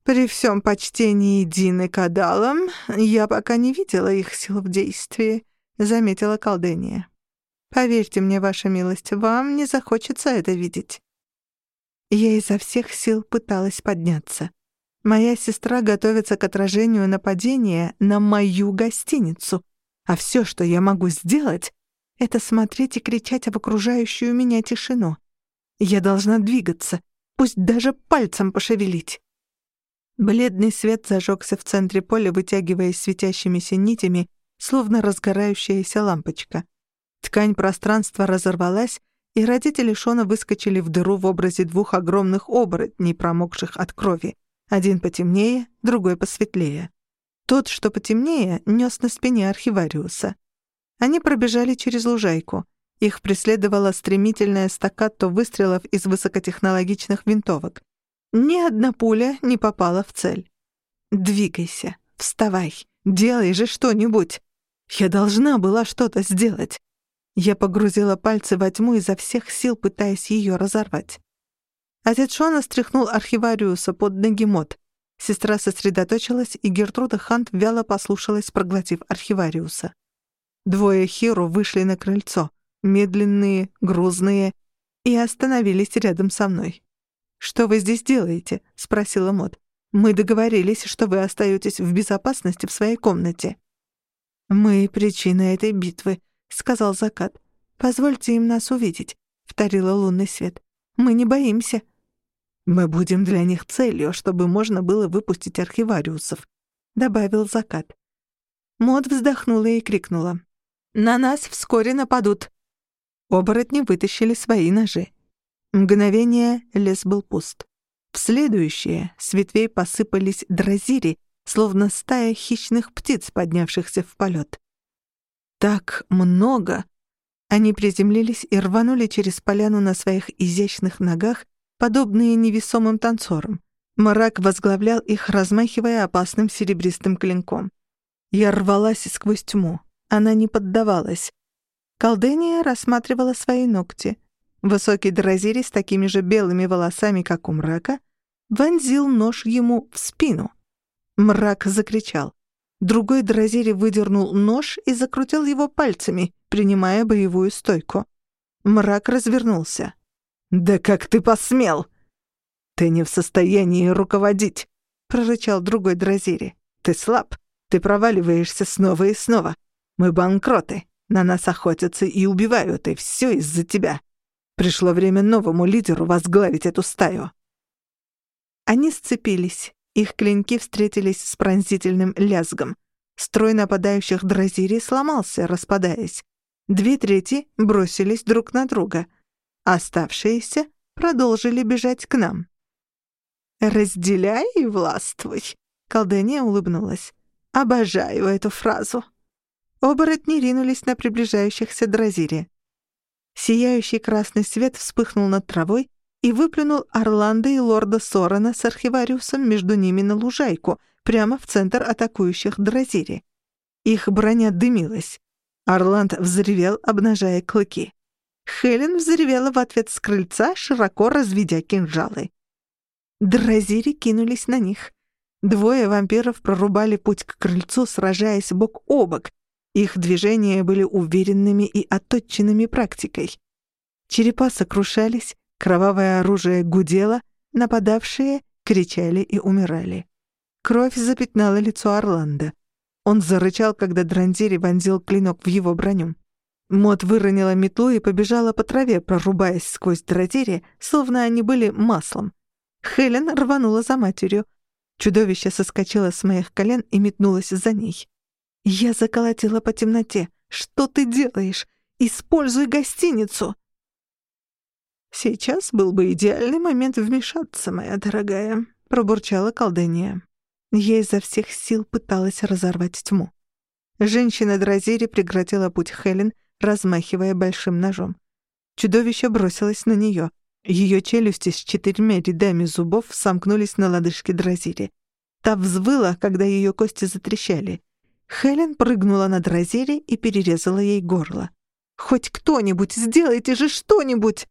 «При всем почтении Дины к Адалам, я пока не видела их сил в действии», — заметила колдыния. «Поверьте мне, ваша милость, вам не захочется это видеть». Я изо всех сил пыталась подняться. Моя сестра готовится к отражению нападения на мою гостиницу — а все, что я могу сделать, это смотреть и кричать об окружающую меня тишину. Я должна двигаться, пусть даже пальцем пошевелить. Бледный свет зажегся в центре поля, вытягиваясь светящимися нитями, словно разгорающаяся лампочка. Ткань пространства разорвалась, и родители Шона выскочили в дыру в образе двух огромных оборотней, промокших от крови. Один потемнее, другой посветлее. Тот, что потемнее, нёс на спине архивариуса. Они пробежали через лужайку. Их преследовала стремительная стаккато выстрелов из высокотехнологичных винтовок. Ни одна пуля не попала в цель. «Двигайся, вставай, делай же что-нибудь!» Я должна была что-то сделать. Я погрузила пальцы во тьму изо всех сил, пытаясь ее разорвать. Отец Шона стряхнул архивариуса под ноги Мот. Сестра сосредоточилась, и Гертруда Хант вяло послушалась, проглотив архивариуса. Двое Хиру вышли на крыльцо, медленные, грузные, и остановились рядом со мной. «Что вы здесь делаете?» — спросила Мод. «Мы договорились, что вы остаетесь в безопасности в своей комнате». «Мы — причина этой битвы», — сказал Закат. «Позвольте им нас увидеть», — вторила лунный свет. «Мы не боимся». «Мы будем для них целью, чтобы можно было выпустить архивариусов», — добавил закат. Мод вздохнула и крикнула. «На нас вскоре нападут!» Оборотни вытащили свои ножи. Мгновение лес был пуст. В следующее с ветвей посыпались дразири, словно стая хищных птиц, поднявшихся в полет. Так много! Они приземлились и рванули через поляну на своих изящных ногах, подобные невесомым танцорам. Мрак возглавлял их, размахивая опасным серебристым клинком. Я рвалась сквозь тьму. Она не поддавалась. Колдения рассматривала свои ногти. Высокий дразири с такими же белыми волосами, как у мрака, вонзил нож ему в спину. Мрак закричал. Другой дразири выдернул нож и закрутил его пальцами, принимая боевую стойку. Мрак развернулся. «Да как ты посмел?» «Ты не в состоянии руководить», — прорычал другой Дразири. «Ты слаб. Ты проваливаешься снова и снова. Мы банкроты. На нас охотятся и убивают, и все из-за тебя. Пришло время новому лидеру возглавить эту стаю». Они сцепились. Их клинки встретились с пронзительным лязгом. Строй нападающих Дразири сломался, распадаясь. Две трети бросились друг на друга. Оставшиеся продолжили бежать к нам. «Разделяй и властвуй», — колдыня улыбнулась. «Обожаю эту фразу». Оборотни ринулись на приближающихся Дразири. Сияющий красный свет вспыхнул над травой и выплюнул Орландо и лорда Сорона с архивариусом между ними на лужайку, прямо в центр атакующих Дразири. Их броня дымилась. Орланд взревел, обнажая клыки. Хелен взревела в ответ с крыльца, широко разведя кинжалы. Дразири кинулись на них. Двое вампиров прорубали путь к крыльцу, сражаясь бок о бок. Их движения были уверенными и отточенными практикой. Черепа сокрушались, кровавое оружие гудело, нападавшие кричали и умирали. Кровь запятнала лицо Орландо. Он зарычал, когда Драндири вонзил клинок в его броню. Мот выронила метлу и побежала по траве, прорубаясь сквозь дротери, словно они были маслом. Хелен рванула за матерью. Чудовище соскочило с моих колен и метнулось за ней. Я заколотила по темноте, Что ты делаешь? Используй гостиницу!» «Сейчас был бы идеальный момент вмешаться, моя дорогая», — пробурчала колдыня. Я изо всех сил пыталась разорвать тьму. Женщина Дразири прекратила путь Хелен, размахивая большим ножом. Чудовище бросилось на нее. Ее челюсти с четырьмя рядами зубов сомкнулись на лодыжке Дразири. Та взвыла, когда ее кости затрещали. Хелен прыгнула на Дразири и перерезала ей горло. «Хоть кто-нибудь, сделайте же что-нибудь!»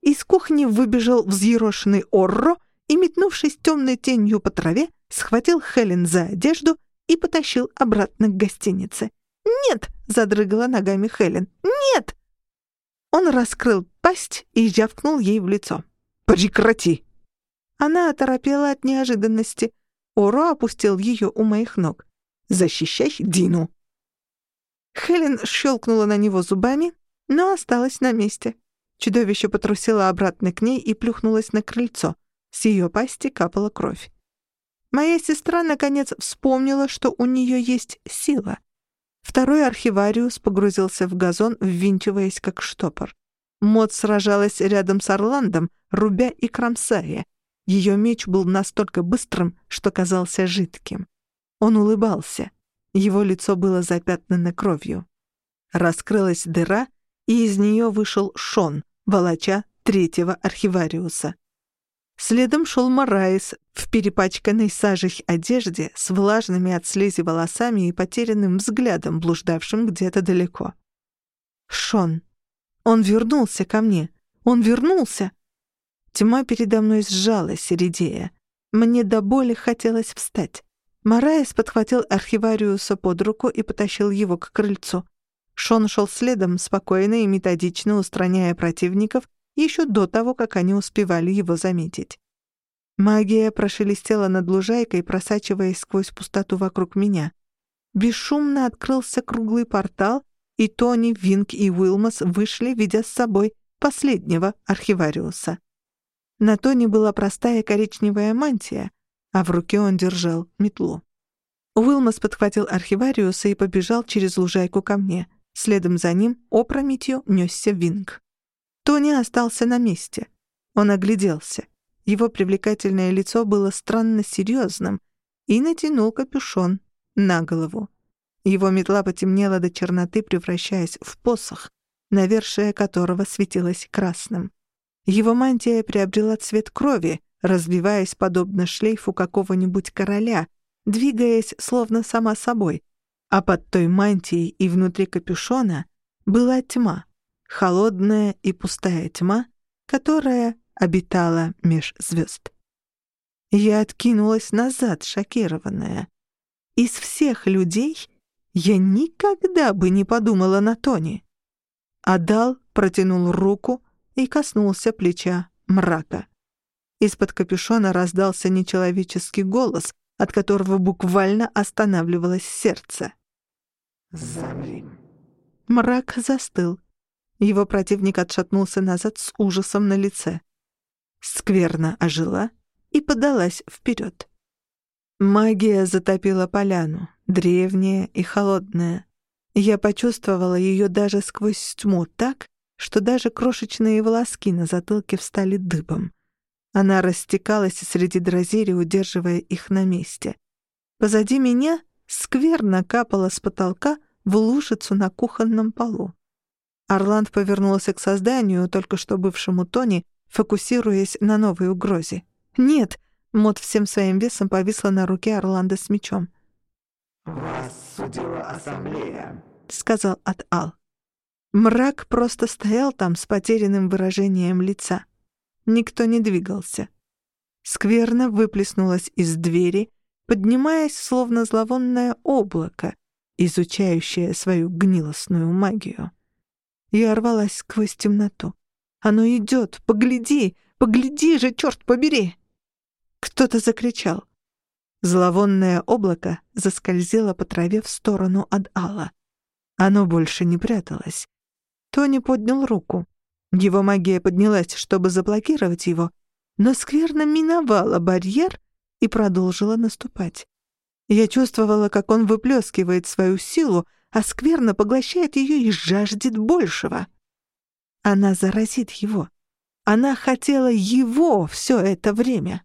Из кухни выбежал взъерошенный Орро и, метнувшись темной тенью по траве, схватил Хелен за одежду и потащил обратно к гостинице. «Нет!» — задрыгала ногами Хелен. «Нет!» Он раскрыл пасть и рявкнул ей в лицо. «Прекрати!» Она оторопела от неожиданности. Оро опустил ее у моих ног. «Защищай Дину!» Хелен щелкнула на него зубами, но осталась на месте. Чудовище потрусило обратно к ней и плюхнулось на крыльцо. С ее пасти капала кровь. Моя сестра, наконец, вспомнила, что у нее есть сила. Второй архивариус погрузился в газон, ввинчиваясь как штопор. Мод сражалась рядом с Орландом, рубя и кромсая. Ее меч был настолько быстрым, что казался жидким. Он улыбался. Его лицо было запятнано кровью. Раскрылась дыра, и из нее вышел Шон, волоча третьего архивариуса. Следом шел Мораис в перепачканной сажей одежде с влажными от слизи волосами и потерянным взглядом, блуждавшим где-то далеко. Шон. Он вернулся ко мне. Он вернулся. Тьма передо мной сжалась, редея. Мне до боли хотелось встать. Мораис подхватил архивариуса под руку и потащил его к крыльцу. Шон шел следом, спокойно и методично устраняя противников еще до того, как они успевали его заметить. Магия прошелестела над лужайкой, просачиваясь сквозь пустоту вокруг меня. Бесшумно открылся круглый портал, и Тони, Винг и Уилмас вышли, ведя с собой последнего архивариуса. На Тони была простая коричневая мантия, а в руке он держал метлу. Уилмас подхватил архивариуса и побежал через лужайку ко мне. Следом за ним опрометью несся Винг. Тони остался на месте. Он огляделся. Его привлекательное лицо было странно серьезным и натянул капюшон на голову. Его метла потемнела до черноты, превращаясь в посох, навершие которого светилось красным. Его мантия приобрела цвет крови, разбиваясь подобно шлейфу какого-нибудь короля, двигаясь словно сама собой, а под той мантией и внутри капюшона была тьма — холодная и пустая тьма, которая обитала меж звезд. Я откинулась назад, шокированная. Из всех людей я никогда бы не подумала на Тони. Адал протянул руку и коснулся плеча мрака. Из-под капюшона раздался нечеловеческий голос, от которого буквально останавливалось сердце. «Замри». Мрак застыл, его противник отшатнулся назад с ужасом на лице. Скверно ожила и подалась вперед. Магия затопила поляну, древняя и холодная. Я почувствовала ее даже сквозь тьму так, что даже крошечные волоски на затылке встали дыбом. Она растекалась среди дразири, удерживая их на месте. Позади меня скверно капала с потолка в лужицу на кухонном полу. Орланд повернулся к созданию, только что бывшему Тони, фокусируясь на новой угрозе. «Нет!» — Мот всем своим весом повисла на руке Орландо с мечом. «Вас судила ассамблея», — сказал Ат-Ал. Мрак просто стоял там с потерянным выражением лица. Никто не двигался. Скверно выплеснулась из двери, поднимаясь, словно зловонное облако, изучающее свою гнилостную магию. Я рвалась сквозь темноту. «Оно идет! Погляди! Погляди же, черт побери!» Кто-то закричал. Зловонное облако заскользило по траве в сторону от Алла. Оно больше не пряталось. Тони поднял руку. Его магия поднялась, чтобы заблокировать его, но скверно миновала барьер и продолжила наступать. Я чувствовала, как он выплескивает свою силу, а скверно поглощает ее и жаждет большего. Она заразит его. Она хотела его все это время.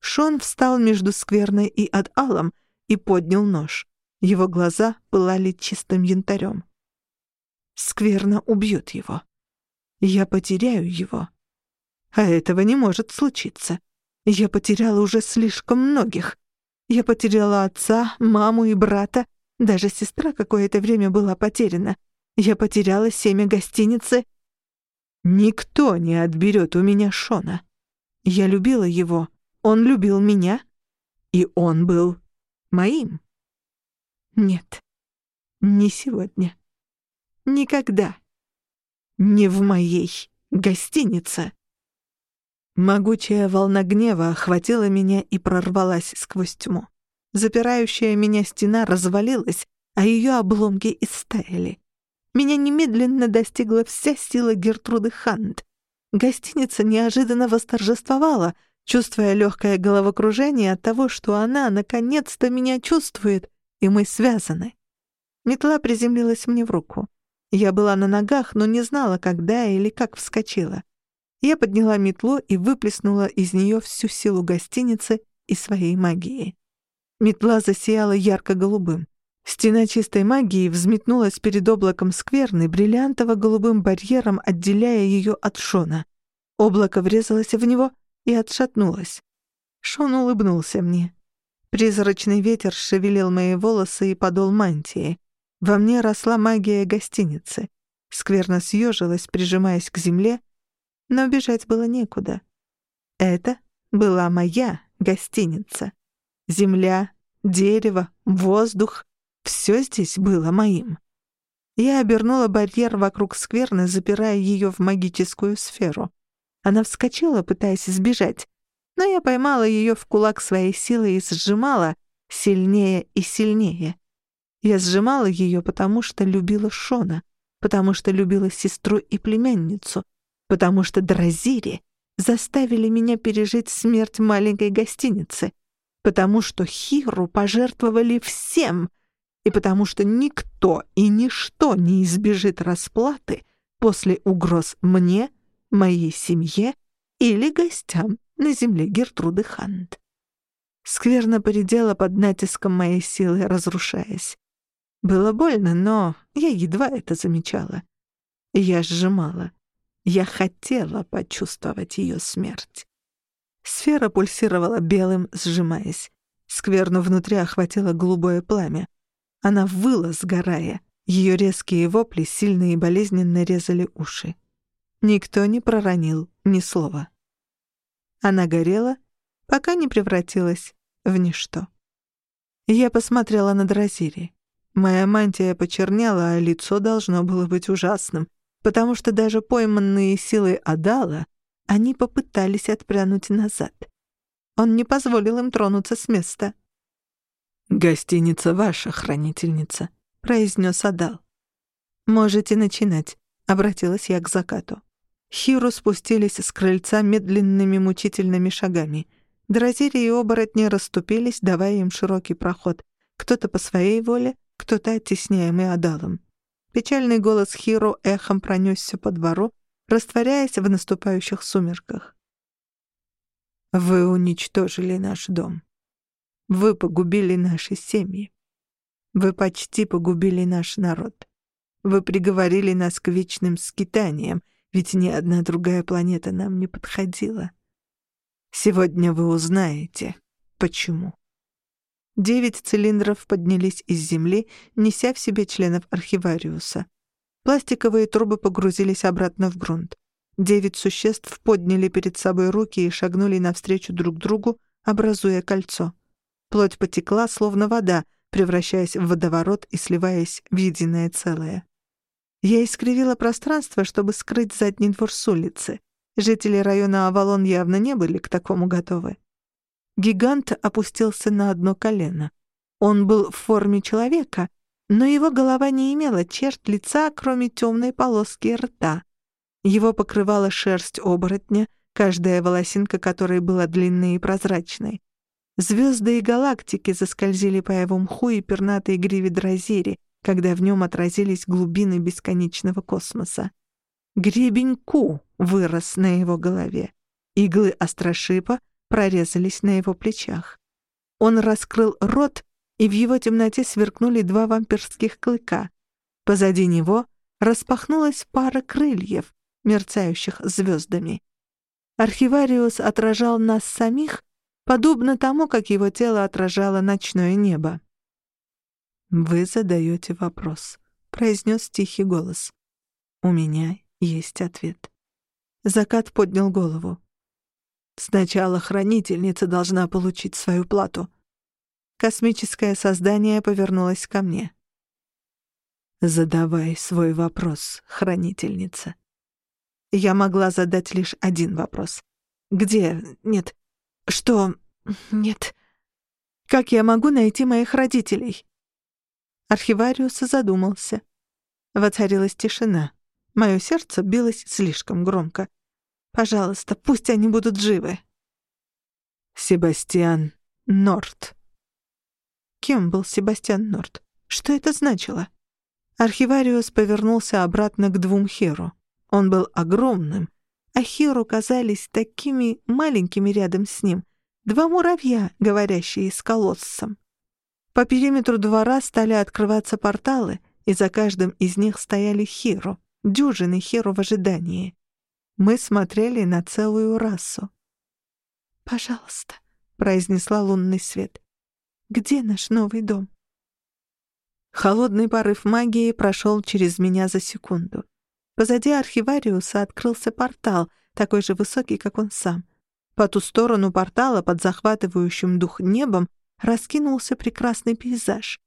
Шон встал между скверной и Адалом и поднял нож. Его глаза пылали чистым янтарем. Скверно убьет его. Я потеряю его. А этого не может случиться. Я потеряла уже слишком многих. Я потеряла отца, маму и брата. Даже сестра какое-то время была потеряна. Я потеряла семя гостиницы. Никто не отберет у меня Шона. Я любила его, он любил меня, и он был моим. Нет, не сегодня. Никогда. Не в моей гостинице. Могучая волна гнева охватила меня и прорвалась сквозь тьму. Запирающая меня стена развалилась, а ее обломки истаяли. Меня немедленно достигла вся сила Гертруды Хант. Гостиница неожиданно восторжествовала, чувствуя легкое головокружение от того, что она наконец-то меня чувствует, и мы связаны. Метла приземлилась мне в руку. Я была на ногах, но не знала, когда или как вскочила. Я подняла метлу и выплеснула из нее всю силу гостиницы и своей магии. Метла засияла ярко-голубым. Стена чистой магии взметнулась перед облаком скверны бриллиантово-голубым барьером, отделяя ее от Шона. Облако врезалось в него и отшатнулось. Шон улыбнулся мне. Призрачный ветер шевелил мои волосы и подол мантии. Во мне росла магия гостиницы. Скверно съежилась, прижимаясь к земле, но бежать было некуда. Это была моя гостиница. Земля, дерево, воздух — все здесь было моим. Я обернула барьер вокруг скверны, запирая ее в магическую сферу. Она вскочила, пытаясь сбежать, но я поймала ее в кулак своей силой и сжимала сильнее и сильнее. Я сжимала ее, потому что любила Шона, потому что любила сестру и племянницу — потому что Дразири заставили меня пережить смерть маленькой гостиницы, потому что Хиру пожертвовали всем, и потому что никто и ничто не избежит расплаты после угроз мне, моей семье или гостям на земле Гертруды Хант. Скверно поредела под натиском моей силы, разрушаясь. Было больно, но я едва это замечала. Я сжимала. Я хотела почувствовать ее смерть. Сфера пульсировала белым, сжимаясь. Скверну внутри охватило голубое пламя. Она выла, сгорая. Ее резкие вопли сильно и болезненно резали уши. Никто не проронил ни слова. Она горела, пока не превратилась в ничто. Я посмотрела на Дразири. Моя мантия почернела, а лицо должно было быть ужасным — потому что даже пойманные силой Адала они попытались отпрянуть назад. Он не позволил им тронуться с места. «Гостиница ваша, хранительница», — произнес Адал. «Можете начинать», — обратилась я к закату. Хиру спустились с крыльца медленными мучительными шагами. Дразири и оборотни расступились, давая им широкий проход. Кто-то по своей воле, кто-то оттесняемый Адалом. Печальный голос Хиро эхом пронесся по двору, растворяясь в наступающих сумерках. «Вы уничтожили наш дом. Вы погубили наши семьи. Вы почти погубили наш народ. Вы приговорили нас к вечным скитаниям, ведь ни одна другая планета нам не подходила. Сегодня вы узнаете, почему». Девять цилиндров поднялись из земли, неся в себе членов архивариуса. Пластиковые трубы погрузились обратно в грунт. Девять существ подняли перед собой руки и шагнули навстречу друг другу, образуя кольцо. Плоть потекла, словно вода, превращаясь в водоворот и сливаясь в единое целое. Я искривила пространство, чтобы скрыть задний двор с улицы. Жители района Авалон явно не были к такому готовы. Гигант опустился на одно колено. Он был в форме человека, но его голова не имела черт лица, кроме темной полоски рта. Его покрывала шерсть оборотня, каждая волосинка которой была длинной и прозрачной. Звезды и галактики заскользили по его мху и пернатой гриве Дразири, когда в нем отразились глубины бесконечного космоса. Гребень Ку вырос на его голове. Иглы острошипа прорезались на его плечах. Он раскрыл рот, и в его темноте сверкнули два вампирских клыка. Позади него распахнулась пара крыльев, мерцающих звездами. Архивариус отражал нас самих, подобно тому, как его тело отражало ночное небо. «Вы задаете вопрос», — произнес тихий голос. «У меня есть ответ». Закат поднял голову. «Сначала хранительница должна получить свою плату». Космическое создание повернулось ко мне. «Задавай свой вопрос, хранительница». Я могла задать лишь один вопрос. «Где? Нет. Что? Нет. Как я могу найти моих родителей?» Архивариус задумался. Воцарилась тишина. Мое сердце билось слишком громко. «Пожалуйста, пусть они будут живы». Себастьян Норт. Кем был Себастьян Норт? Что это значило? Архивариус повернулся обратно к двум Херу. Он был огромным, а Хиру казались такими маленькими рядом с ним. Два муравья, говорящие с колоссом. По периметру двора стали открываться порталы, и за каждым из них стояли Хиру, дюжины Хиру в ожидании. Мы смотрели на целую расу. «Пожалуйста», — произнесла лунный свет. «Где наш новый дом?» Холодный порыв магии прошел через меня за секунду. Позади архивариуса открылся портал, такой же высокий, как он сам. По ту сторону портала, под захватывающим дух небом, раскинулся прекрасный пейзаж.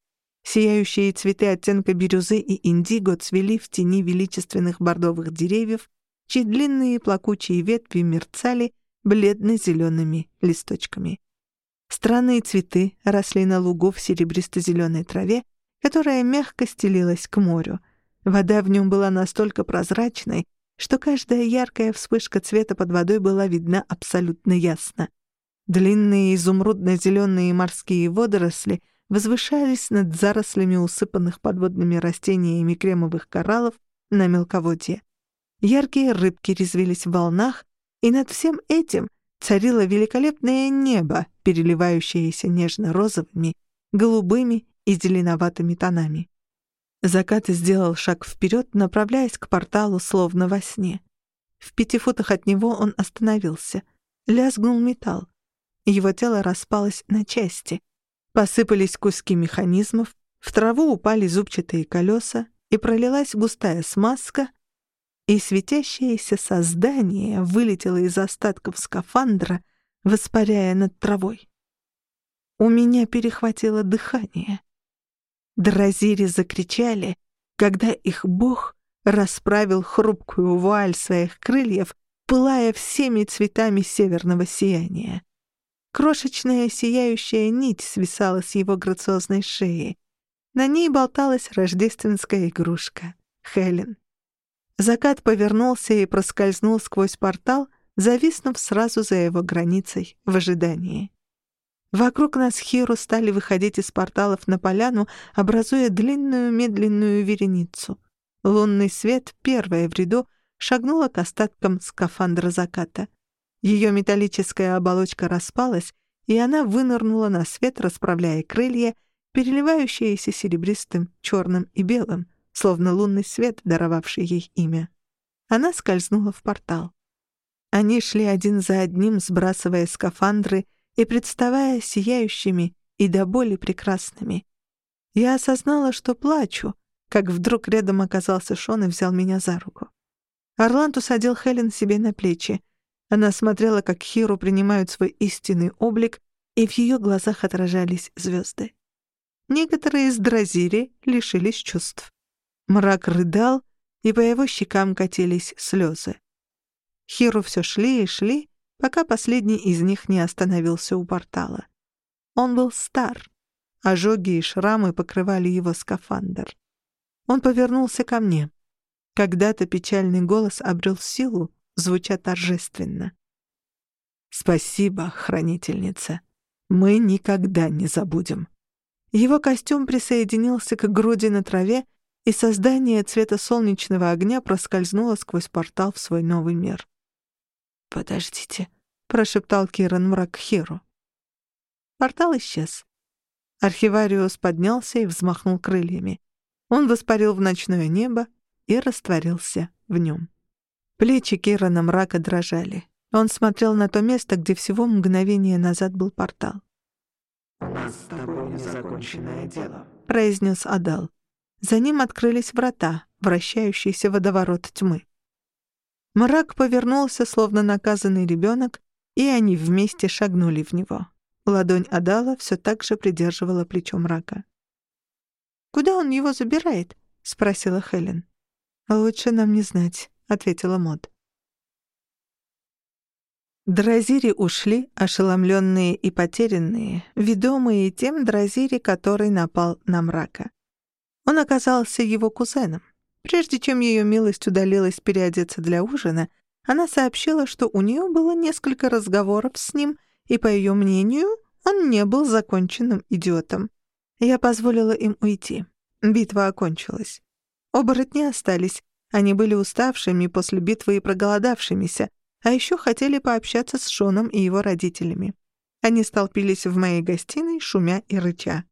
Сияющие цветы оттенка бирюзы и индиго цвели в тени величественных бордовых деревьев, чьи длинные плакучие ветви мерцали бледно-зелеными листочками. Странные цветы росли на лугу в серебристо-зеленой траве, которая мягко стелилась к морю. Вода в нем была настолько прозрачной, что каждая яркая вспышка цвета под водой была видна абсолютно ясно. Длинные изумрудно-зеленые морские водоросли возвышались над зарослями усыпанных подводными растениями кремовых кораллов на мелководье. Яркие рыбки резвились в волнах, и над всем этим царило великолепное небо, переливающееся нежно-розовыми, голубыми и зеленоватыми тонами. Закат сделал шаг вперед, направляясь к порталу, словно во сне. В пяти футах от него он остановился. Лязгнул металл. Его тело распалось на части. Посыпались куски механизмов, в траву упали зубчатые колеса, и пролилась густая смазка, и светящееся создание вылетело из остатков скафандра, воспаряя над травой. У меня перехватило дыхание. Дразири закричали, когда их бог расправил хрупкую вуаль своих крыльев, пылая всеми цветами северного сияния. Крошечная сияющая нить свисала с его грациозной шеи. На ней болталась рождественская игрушка — Хелен. Закат повернулся и проскользнул сквозь портал, зависнув сразу за его границей в ожидании. Вокруг нас Хиру стали выходить из порталов на поляну, образуя длинную медленную вереницу. Лунный свет, первая в ряду, шагнула к остаткам скафандра заката. Ее металлическая оболочка распалась, и она вынырнула на свет, расправляя крылья, переливающиеся серебристым, черным и белым, словно лунный свет, даровавший ей имя. Она скользнула в портал. Они шли один за одним, сбрасывая скафандры и представая сияющими и до боли прекрасными. Я осознала, что плачу, как вдруг рядом оказался Шон и взял меня за руку. Орланд усадил Хелен себе на плечи. Она смотрела, как Хиру принимают свой истинный облик, и в ее глазах отражались звезды. Некоторые из Дразири лишились чувств. Мрак рыдал, и по его щекам катились слезы. Хиру все шли и шли, пока последний из них не остановился у портала. Он был стар. Ожоги и шрамы покрывали его скафандр. Он повернулся ко мне. Когда-то печальный голос обрел силу, звуча торжественно. «Спасибо, хранительница. Мы никогда не забудем. Его костюм присоединился к груди на траве, и создание цвета солнечного огня проскользнуло сквозь портал в свой новый мир. «Подождите», — прошептал Киран мрак Хиру. Портал исчез. Архивариус поднялся и взмахнул крыльями. Он воспарил в ночное небо и растворился в нем. Плечи Кирана мрака дрожали. Он смотрел на то место, где всего мгновение назад был портал. «У нас с тобой незаконченное дело», — произнес Адал. За ним открылись врата, вращающийся водоворот тьмы. Мрак повернулся, словно наказанный ребенок, и они вместе шагнули в него. Ладонь Адала все так же придерживала плечо мрака. «Куда он его забирает?» — спросила Хелен. «Лучше нам не знать», — ответила Мод. Дразири ушли, ошеломленные и потерянные, ведомые тем Дразири, который напал на мрака. Он оказался его кузеном. Прежде чем ее милость удалилась переодеться для ужина, она сообщила, что у нее было несколько разговоров с ним, и, по ее мнению, он не был законченным идиотом. Я позволила им уйти. Битва окончилась. Оборотни остались. Они были уставшими после битвы и проголодавшимися, а еще хотели пообщаться с Шоном и его родителями. Они столпились в моей гостиной, шумя и рыча.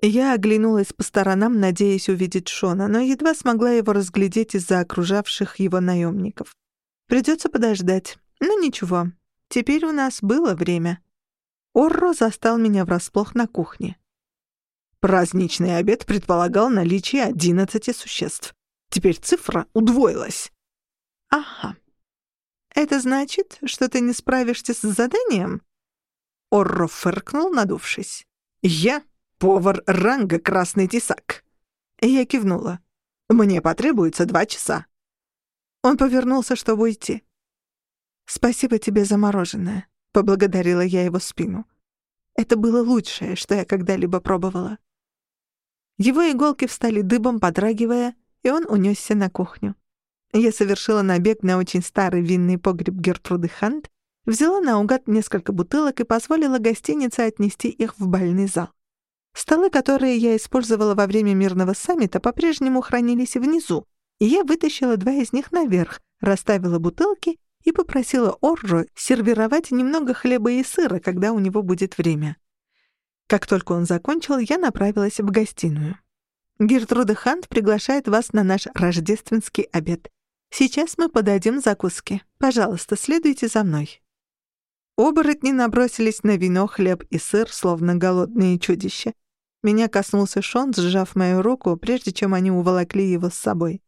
Я оглянулась по сторонам, надеясь увидеть Шона, но едва смогла его разглядеть из-за окружавших его наемников. Придется подождать. Но ничего, теперь у нас было время. Орро застал меня врасплох на кухне. Праздничный обед предполагал наличие одиннадцати существ. Теперь цифра удвоилась. Ага. Это значит, что ты не справишься с заданием? Орро фыркнул, надувшись. Я повар ранга «Красный тесак». Я кивнула. Мне потребуется два часа. Он повернулся, чтобы уйти. «Спасибо тебе за мороженое», — поблагодарила я его спину. Это было лучшее, что я когда-либо пробовала. Его иголки встали дыбом, подрагивая, и он унесся на кухню. Я совершила набег на очень старый винный погреб Гертруды Хант, взяла наугад несколько бутылок и позволила гостинице отнести их в бальный зал. Столы, которые я использовала во время мирного саммита, по-прежнему хранились внизу, и я вытащила два из них наверх, расставила бутылки и попросила Оржо сервировать немного хлеба и сыра, когда у него будет время. Как только он закончил, я направилась в гостиную. «Гертруда Хант приглашает вас на наш рождественский обед. Сейчас мы подадим закуски. Пожалуйста, следуйте за мной». Оборотни набросились на вино, хлеб и сыр, словно голодные чудища. Меня коснулся Шон, сжав мою руку, прежде чем они уволокли его с собой.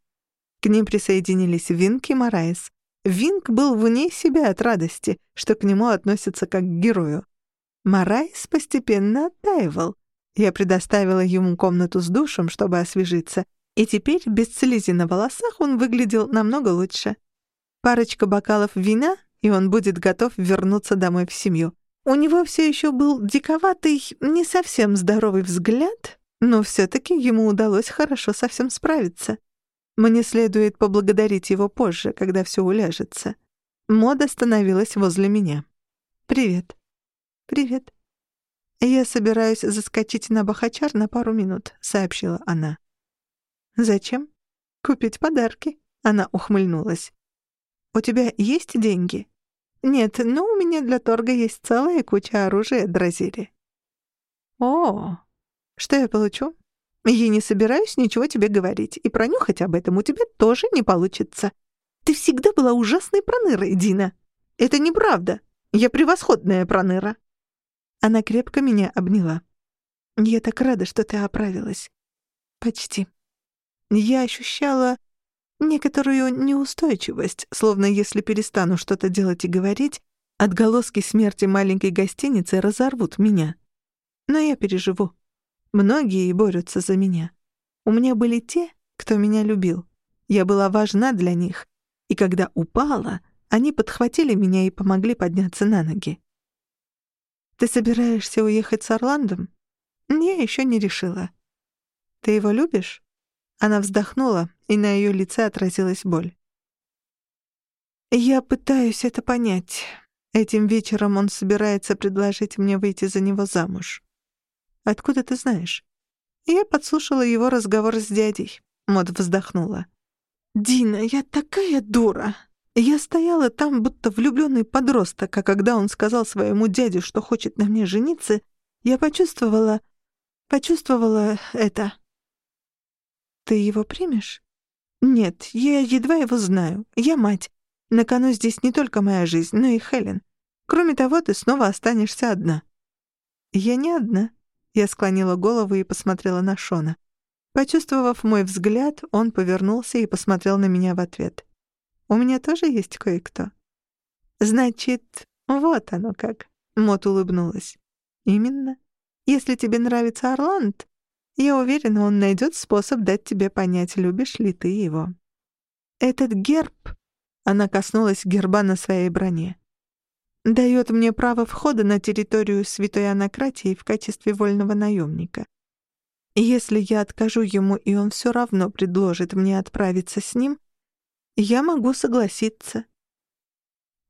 К ним присоединились Винк и Мараис. Винк был вне себя от радости, что к нему относятся как к герою. Мараис постепенно оттаивал. Я предоставила ему комнату с душем, чтобы освежиться, и теперь без слизи на волосах он выглядел намного лучше. Парочка бокалов вина, и он будет готов вернуться домой в семью. У него все еще был диковатый, не совсем здоровый взгляд, но все-таки ему удалось хорошо со всем справиться. Мне следует поблагодарить его позже, когда все уляжется. Мода остановилась возле меня. «Привет». «Привет». «Я собираюсь заскочить на Бахачар на пару минут», — сообщила она. «Зачем?» «Купить подарки», — она ухмыльнулась. «У тебя есть деньги?» «Нет, но у меня для торга есть целая куча оружия, Дразили». «О, что я получу?» «Я не собираюсь ничего тебе говорить, и пронюхать об этом у тебя тоже не получится. Ты всегда была ужасной пронырой, Дина. Это неправда. Я превосходная проныра». Она крепко меня обняла. «Я так рада, что ты оправилась. Почти. Я ощущала некоторую неустойчивость, словно если перестану что-то делать и говорить, отголоски смерти маленькой гостиницы разорвут меня. Но я переживу. Многие борются за меня. У меня были те, кто меня любил. Я была важна для них. И когда упала, они подхватили меня и помогли подняться на ноги. «Ты собираешься уехать с Орландом?» «Я еще не решила». «Ты его любишь?» Она вздохнула, и на ее лице отразилась боль. «Я пытаюсь это понять. Этим вечером он собирается предложить мне выйти за него замуж. Откуда ты знаешь?» Я подслушала его разговор с дядей. Мод вздохнула. «Дина, я такая дура!» Я стояла там, будто влюбленный подросток, а когда он сказал своему дяде, что хочет на мне жениться, я почувствовала... почувствовала это. «Ты его примешь?» «Нет, я едва его знаю. Я мать. На кону здесь не только моя жизнь, но и Хелен. Кроме того, ты снова останешься одна». «Я не одна», — я склонила голову и посмотрела на Шона. Почувствовав мой взгляд, он повернулся и посмотрел на меня в ответ. «У меня тоже есть кое-кто». «Значит, вот оно как», — Мот улыбнулась. «Именно. Если тебе нравится Орланд, я уверена, он найдет способ дать тебе понять, любишь ли ты его». «Этот герб...» — она коснулась герба на своей броне дает мне право входа на территорию Святой Анакратии в качестве вольного наемника. Если я откажу ему, и он все равно предложит мне отправиться с ним, я могу согласиться.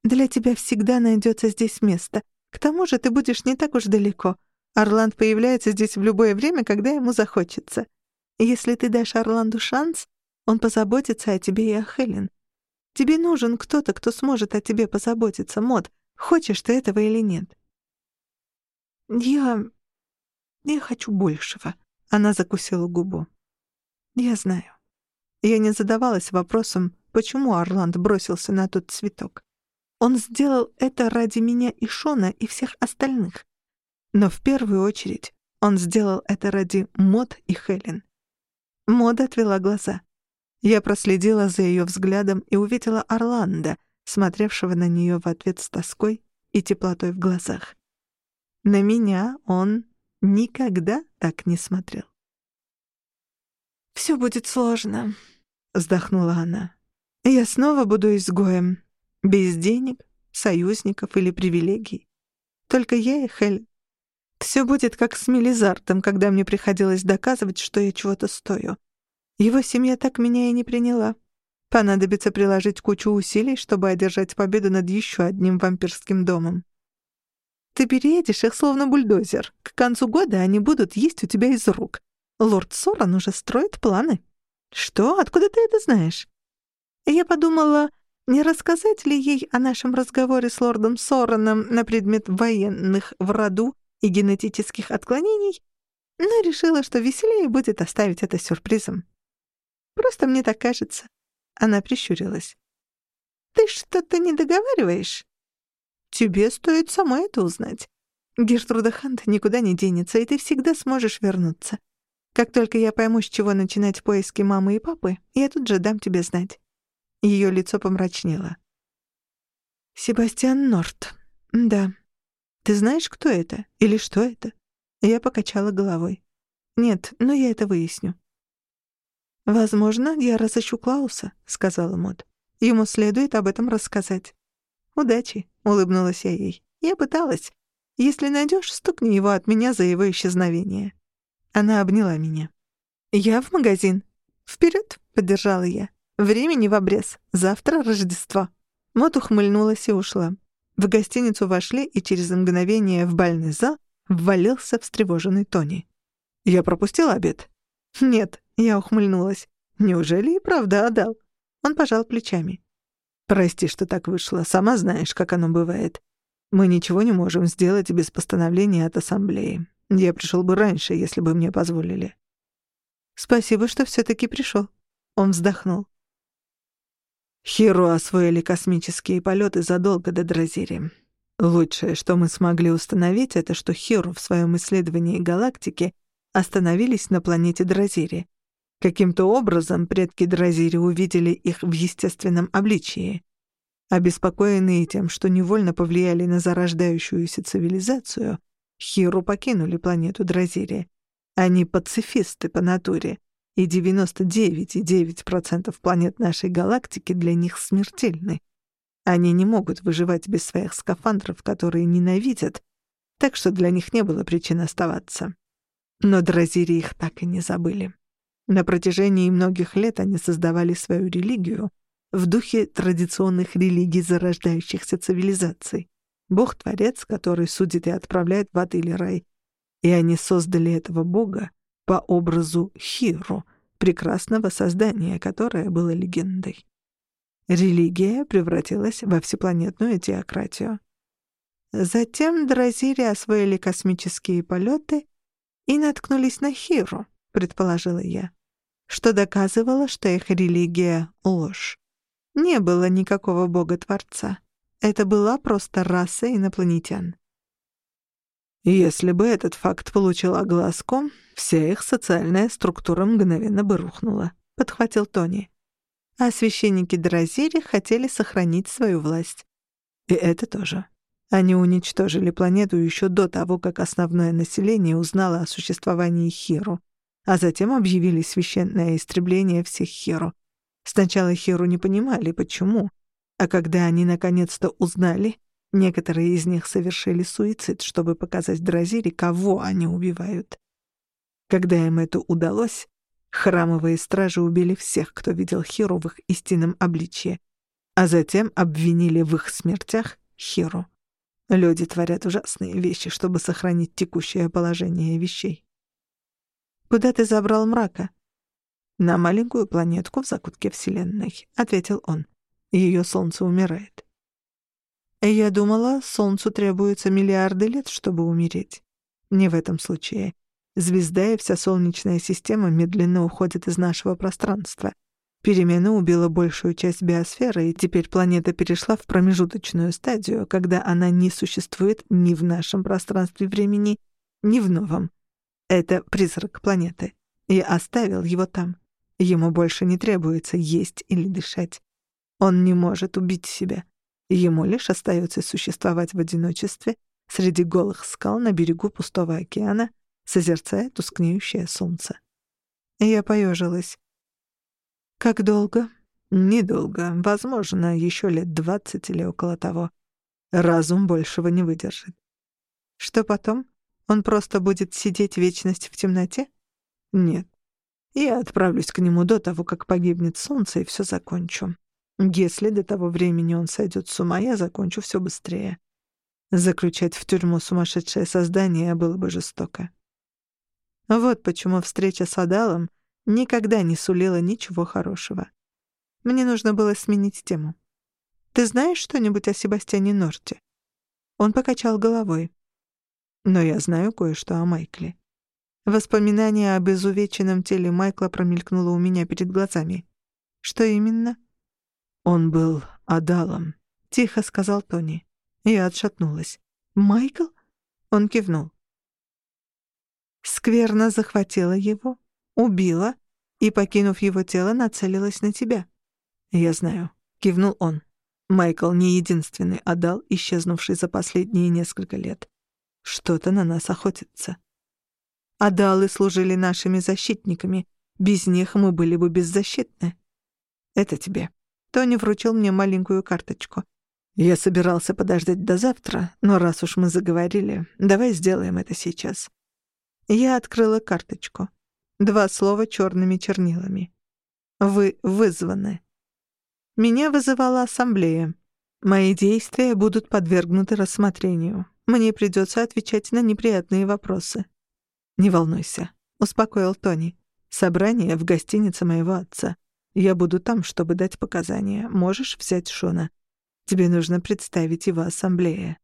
Для тебя всегда найдется здесь место. К тому же ты будешь не так уж далеко. Орланд появляется здесь в любое время, когда ему захочется. Если ты дашь Орланду шанс, он позаботится о тебе и о Хелен. Тебе нужен кто-то, кто сможет о тебе позаботиться, Мод, Хочешь ты этого или нет? Я... я хочу большего. Она закусила губу. Я знаю. Я не задавалась вопросом, почему Орланд бросился на тот цветок. Он сделал это ради меня и Шона, и всех остальных. Но в первую очередь он сделал это ради Мод и Хелен. Мод отвела глаза. Я проследила за ее взглядом и увидела Орландо — смотревшего на нее в ответ с тоской и теплотой в глазах. На меня он никогда так не смотрел. «Все будет сложно», — вздохнула она. «Я снова буду изгоем, без денег, союзников или привилегий. Только я и Хель. Все будет как с Мелизартом, когда мне приходилось доказывать, что я чего-то стою. Его семья так меня и не приняла. Понадобится приложить кучу усилий, чтобы одержать победу над еще одним вампирским домом. Ты переедешь их словно бульдозер. К концу года они будут есть у тебя из рук. Лорд Соран уже строит планы. Что? Откуда ты это знаешь? Я подумала, не рассказать ли ей о нашем разговоре с лордом Сораном на предмет военных в роду и генетических отклонений, но решила, что веселее будет оставить это сюрпризом. Просто мне так кажется. Она прищурилась. «Ты что-то не договариваешь?» «Тебе стоит самой это узнать. Гертруда Хант никуда не денется, и ты всегда сможешь вернуться. Как только я пойму, с чего начинать поиски мамы и папы, я тут же дам тебе знать». Ее лицо помрачнело. «Себастьян Норт. Да. Ты знаешь, кто это? Или что это?» Я покачала головой. «Нет, но я это выясню. «Возможно, я разыщу Клауса», — сказала Мод. «Ему следует об этом рассказать». «Удачи», — улыбнулась я ей. «Я пыталась. Если найдешь, стукни его от меня за его исчезновение». Она обняла меня. «Я в магазин». «Вперед!» — поддержала я. «Времени в обрез. Завтра Рождество». Мот ухмыльнулась и ушла. В гостиницу вошли, и через мгновение в бальный зал ввалился встревоженный Тони. «Я пропустил обед?» «Нет», — я ухмыльнулась. «Неужели и правда отдал?» Он пожал плечами. «Прости, что так вышло. Сама знаешь, как оно бывает. Мы ничего не можем сделать без постановления от ассамблеи. Я пришел бы раньше, если бы мне позволили». «Спасибо, что все таки пришел. Он вздохнул. Хиру освоили космические полеты задолго до Дразири. Лучшее, что мы смогли установить, это что Хиру в своем исследовании галактики остановились на планете Дразири. Каким-то образом предки Дразири увидели их в естественном обличии. Обеспокоенные тем, что невольно повлияли на зарождающуюся цивилизацию, Хиру покинули планету Дразири. Они пацифисты по натуре, и 99,9% планет нашей галактики для них смертельны. Они не могут выживать без своих скафандров, которые ненавидят, так что для них не было причин оставаться. Но Дразири их так и не забыли. На протяжении многих лет они создавали свою религию в духе традиционных религий зарождающихся цивилизаций. Бог-творец, который судит и отправляет в ад или рай. И они создали этого бога по образу Хиру, прекрасного создания, которое было легендой. Религия превратилась во всепланетную теократию. Затем Дразири освоили космические полеты и наткнулись на Хиру, предположила я, что доказывало, что их религия — ложь. Не было никакого бога-творца. Это была просто раса инопланетян. Если бы этот факт получил огласку, вся их социальная структура мгновенно бы рухнула, — подхватил Тони. А священники Дразири хотели сохранить свою власть. И это тоже. Они уничтожили планету еще до того, как основное население узнало о существовании Хиру, а затем объявили священное истребление всех Хиру. Сначала Хиру не понимали, почему, а когда они наконец-то узнали, некоторые из них совершили суицид, чтобы показать Дразире, кого они убивают. Когда им это удалось, храмовые стражи убили всех, кто видел Хиру в их истинном обличье, а затем обвинили в их смертях Хиру. Люди творят ужасные вещи, чтобы сохранить текущее положение вещей. «Куда ты забрал мрака?» «На маленькую планетку в закутке Вселенной», — ответил он. «Ее солнце умирает». «Я думала, солнцу требуется миллиарды лет, чтобы умереть. Не в этом случае. Звезда и вся Солнечная система медленно уходят из нашего пространства. Перемена убила большую часть биосферы, и теперь планета перешла в промежуточную стадию, когда она не существует ни в нашем пространстве времени, ни в новом. Это призрак планеты. Я оставил его там. Ему больше не требуется есть или дышать. Он не может убить себя. Ему лишь остается существовать в одиночестве среди голых скал на берегу пустого океана, созерцая тускнеющее солнце. Я поежилась. Как долго? Недолго. Возможно, еще лет двадцать или около того. Разум большего не выдержит. Что потом? Он просто будет сидеть вечность в темноте? Нет. Я отправлюсь к нему до того, как погибнет солнце, и все закончу. Если до того времени он сойдет с ума, я закончу все быстрее. Заключать в тюрьму сумасшедшее создание было бы жестоко. Вот почему встреча с Адалом никогда не сулила ничего хорошего. Мне нужно было сменить тему. «Ты знаешь что-нибудь о Себастьяне Норте?» Он покачал головой. «Но я знаю кое-что о Майкле». Воспоминание об изувеченном теле Майкла промелькнуло у меня перед глазами. «Что именно?» «Он был Адалом», — тихо сказал Тони. Я отшатнулась. «Майкл?» Он кивнул. «Скверно захватила его, убила и, покинув его тело, нацелилась на тебя. «Я знаю», — кивнул он. Майкл не единственный отдал, исчезнувший за последние несколько лет. Что-то на нас охотится. Адалы служили нашими защитниками. Без них мы были бы беззащитны. Это тебе. Тони вручил мне маленькую карточку. Я собирался подождать до завтра, но раз уж мы заговорили, давай сделаем это сейчас. Я открыла карточку. Два слова черными чернилами. Вы вызваны. Меня вызывала ассамблея. Мои действия будут подвергнуты рассмотрению. Мне придется отвечать на неприятные вопросы. Не волнуйся, успокоил Тони. Собрание в гостинице моего отца. Я буду там, чтобы дать показания. Можешь взять Шона. Тебе нужно представить его ассамблее.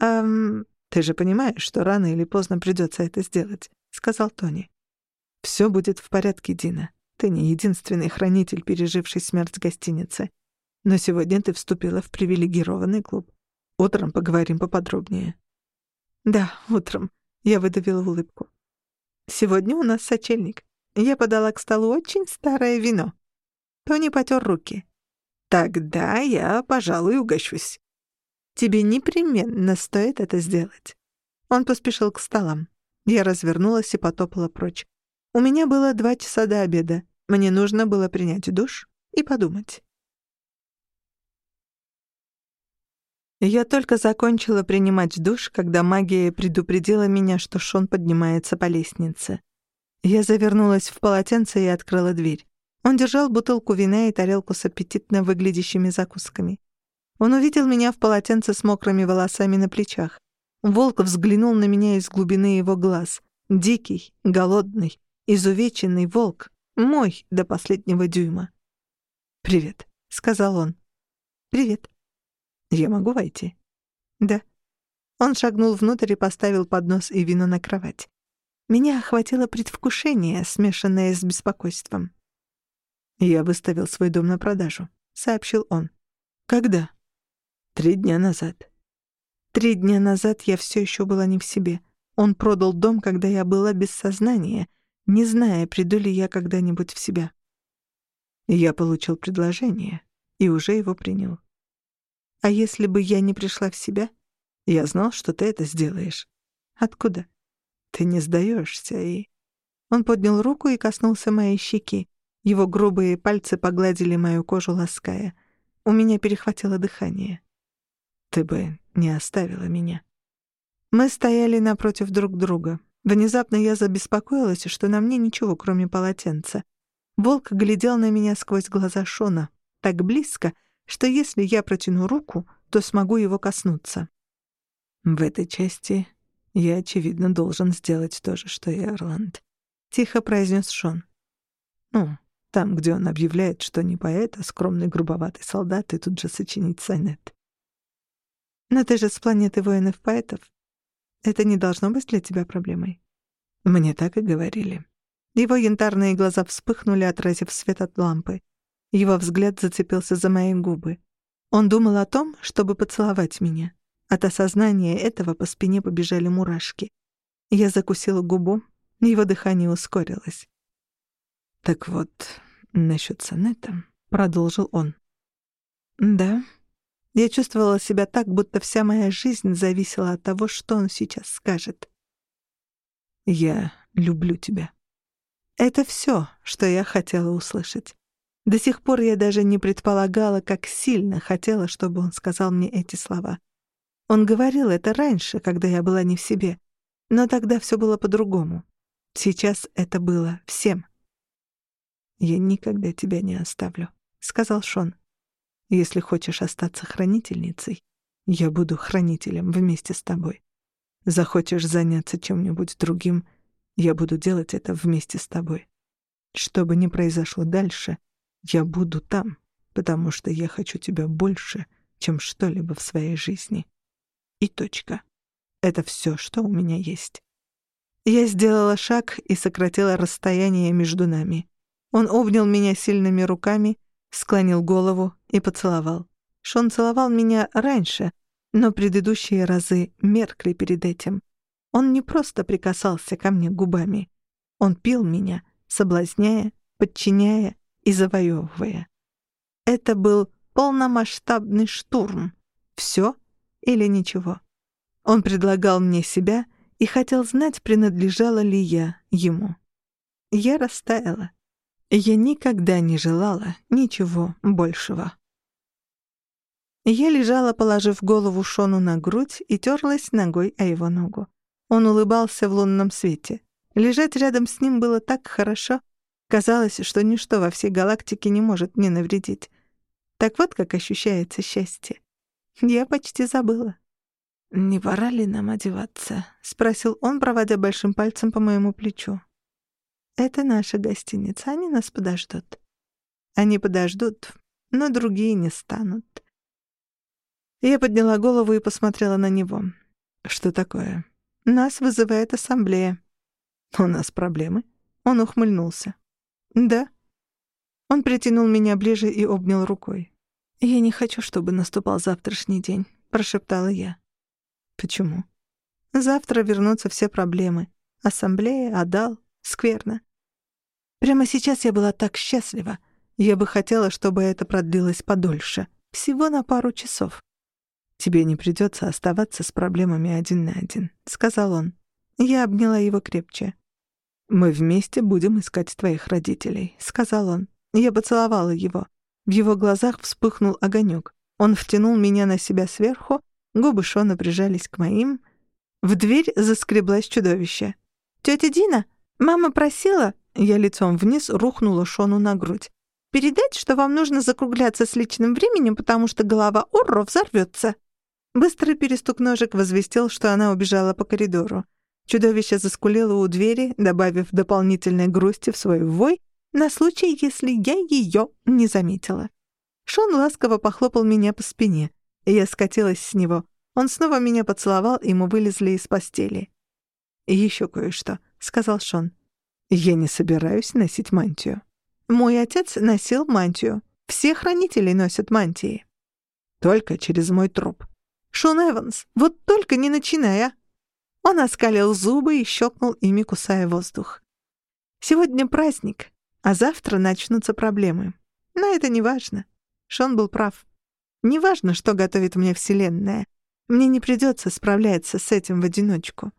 Ам, ты же понимаешь, что рано или поздно придется это сделать, сказал Тони. Все будет в порядке, Дина. Ты не единственный хранитель, переживший смерть гостиницы. Но сегодня ты вступила в привилегированный клуб. Утром поговорим поподробнее. Да, утром. Я выдавила улыбку. Сегодня у нас сочельник. Я подала к столу очень старое вино. Тони потер руки. Тогда я, пожалуй, угощусь. Тебе непременно стоит это сделать. Он поспешил к столам. Я развернулась и потопала прочь. У меня было два часа до обеда. Мне нужно было принять душ и подумать. Я только закончила принимать душ, когда магия предупредила меня, что Шон поднимается по лестнице. Я завернулась в полотенце и открыла дверь. Он держал бутылку вина и тарелку с аппетитно выглядящими закусками. Он увидел меня в полотенце с мокрыми волосами на плечах. Волк взглянул на меня из глубины его глаз. Дикий, голодный, изувеченный волк. Мой до последнего дюйма. «Привет», — сказал он. «Привет». «Я могу войти?» «Да». Он шагнул внутрь и поставил поднос и вино на кровать. Меня охватило предвкушение, смешанное с беспокойством. «Я выставил свой дом на продажу», — сообщил он. «Когда?» «Три дня назад». Три дня назад я все еще была не в себе. Он продал дом, когда я была без сознания, не зная, приду ли я когда-нибудь в себя. Я получил предложение и уже его принял. А если бы я не пришла в себя? Я знал, что ты это сделаешь. Откуда? Ты не сдаешься и... Он поднял руку и коснулся моей щеки. Его грубые пальцы погладили мою кожу, лаская. У меня перехватило дыхание. Ты бы не оставила меня. Мы стояли напротив друг друга. Внезапно я забеспокоилась, что на мне ничего, кроме полотенца. Волк глядел на меня сквозь глаза Шона, так близко, что если я протяну руку, то смогу его коснуться. В этой части я, очевидно, должен сделать то же, что и Орланд. Тихо произнес Шон. Ну, там, где он объявляет, что не поэт, а скромный грубоватый солдат, и тут же сочинить сонет. Но ты же с планеты воинов-поэтов. Это не должно быть для тебя проблемой. Мне так и говорили. Его янтарные глаза вспыхнули, отразив свет от лампы. Его взгляд зацепился за мои губы. Он думал о том, чтобы поцеловать меня. От осознания этого по спине побежали мурашки. Я закусила губу, его дыхание ускорилось. «Так вот, насчет сонета», — продолжил он. «Да, я чувствовала себя так, будто вся моя жизнь зависела от того, что он сейчас скажет. «Я люблю тебя». Это все, что я хотела услышать. До сих пор я даже не предполагала, как сильно хотела, чтобы он сказал мне эти слова. Он говорил это раньше, когда я была не в себе, но тогда все было по-другому. Сейчас это было всем. «Я никогда тебя не оставлю», — сказал Шон. Если хочешь остаться хранительницей, я буду хранителем вместе с тобой. Захочешь заняться чем-нибудь другим, я буду делать это вместе с тобой. Что бы ни произошло дальше, я буду там, потому что я хочу тебя больше, чем что-либо в своей жизни. И точка. Это все, что у меня есть. Я сделала шаг и сократила расстояние между нами. Он обнял меня сильными руками, склонил голову и поцеловал. Шон целовал меня раньше, но предыдущие разы меркли перед этим. Он не просто прикасался ко мне губами. Он пил меня, соблазняя, подчиняя и завоевывая. Это был полномасштабный штурм. Все или ничего. Он предлагал мне себя и хотел знать, принадлежала ли я ему. Я растаяла. Я никогда не желала ничего большего. Я лежала, положив голову Шону на грудь и терлась ногой о его ногу. Он улыбался в лунном свете. Лежать рядом с ним было так хорошо. Казалось, что ничто во всей галактике не может мне навредить. Так вот как ощущается счастье. Я почти забыла. «Не пора ли нам одеваться?» — спросил он, проводя большим пальцем по моему плечу. Это наша гостиница, они нас подождут. Они подождут, но другие не станут. Я подняла голову и посмотрела на него. Что такое? Нас вызывает ассамблея. У нас проблемы? Он ухмыльнулся. Да. Он притянул меня ближе и обнял рукой. Я не хочу, чтобы наступал завтрашний день, прошептала я. Почему? Завтра вернутся все проблемы. Ассамблея, Адал, скверно. Прямо сейчас я была так счастлива. Я бы хотела, чтобы это продлилось подольше. Всего на пару часов. «Тебе не придется оставаться с проблемами один на один», — сказал он. Я обняла его крепче. «Мы вместе будем искать твоих родителей», — сказал он. Я поцеловала его. В его глазах вспыхнул огонек. Он втянул меня на себя сверху, губы Шона прижались к моим. В дверь заскреблось чудовище. «Тётя Дина, мама просила...» Я лицом вниз рухнула Шону на грудь. «Передать, что вам нужно закругляться с личным временем, потому что голова Орро взорвётся». Быстрый перестук ножек возвестил, что она убежала по коридору. Чудовище заскулило у двери, добавив дополнительной грусти в свой вой на случай, если я ее не заметила. Шон ласково похлопал меня по спине. Я скатилась с него. Он снова меня поцеловал, и мы вылезли из постели. «Еще кое-что», — сказал Шон. «Я не собираюсь носить мантию». «Мой отец носил мантию. Все хранители носят мантии». «Только через мой труп». «Шон Эванс, вот только не начинай, а!» Он оскалил зубы и щелкнул ими, кусая воздух. «Сегодня праздник, а завтра начнутся проблемы. Но это не важно. Шон был прав. Не важно, что готовит мне Вселенная. Мне не придется справляться с этим в одиночку.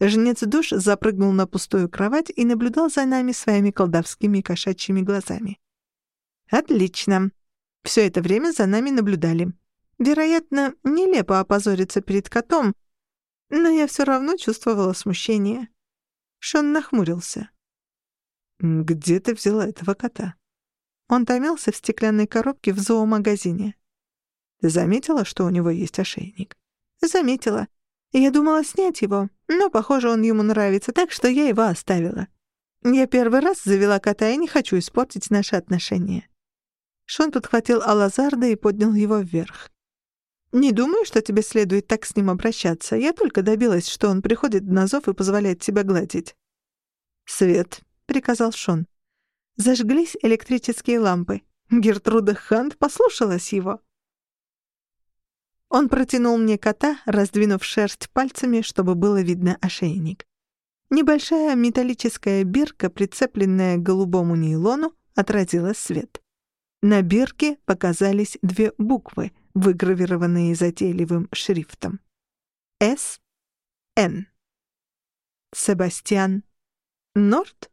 Жнец душ запрыгнул на пустую кровать и наблюдал за нами своими колдовскими кошачьими глазами. «Отлично. Все это время за нами наблюдали. Вероятно, нелепо опозориться перед котом, но я все равно чувствовала смущение. Шон нахмурился. «Где ты взяла этого кота?» Он томился в стеклянной коробке в зоомагазине. «Ты заметила, что у него есть ошейник?» «Заметила. Я думала снять его, но, похоже, он ему нравится, так что я его оставила. Я первый раз завела кота и не хочу испортить наши отношения». Шон подхватил Алазарда и поднял его вверх. «Не думаю, что тебе следует так с ним обращаться. Я только добилась, что он приходит на зов и позволяет тебя гладить». «Свет», — приказал Шон. Зажглись электрические лампы. Гертруда Хант послушалась его. Он протянул мне кота, раздвинув шерсть пальцами, чтобы было видно ошейник. Небольшая металлическая бирка, прицепленная к голубому нейлону, отразила свет. На бирке показались две буквы — выгравированные затейливым шрифтом. С. Н. Себастьян Норт?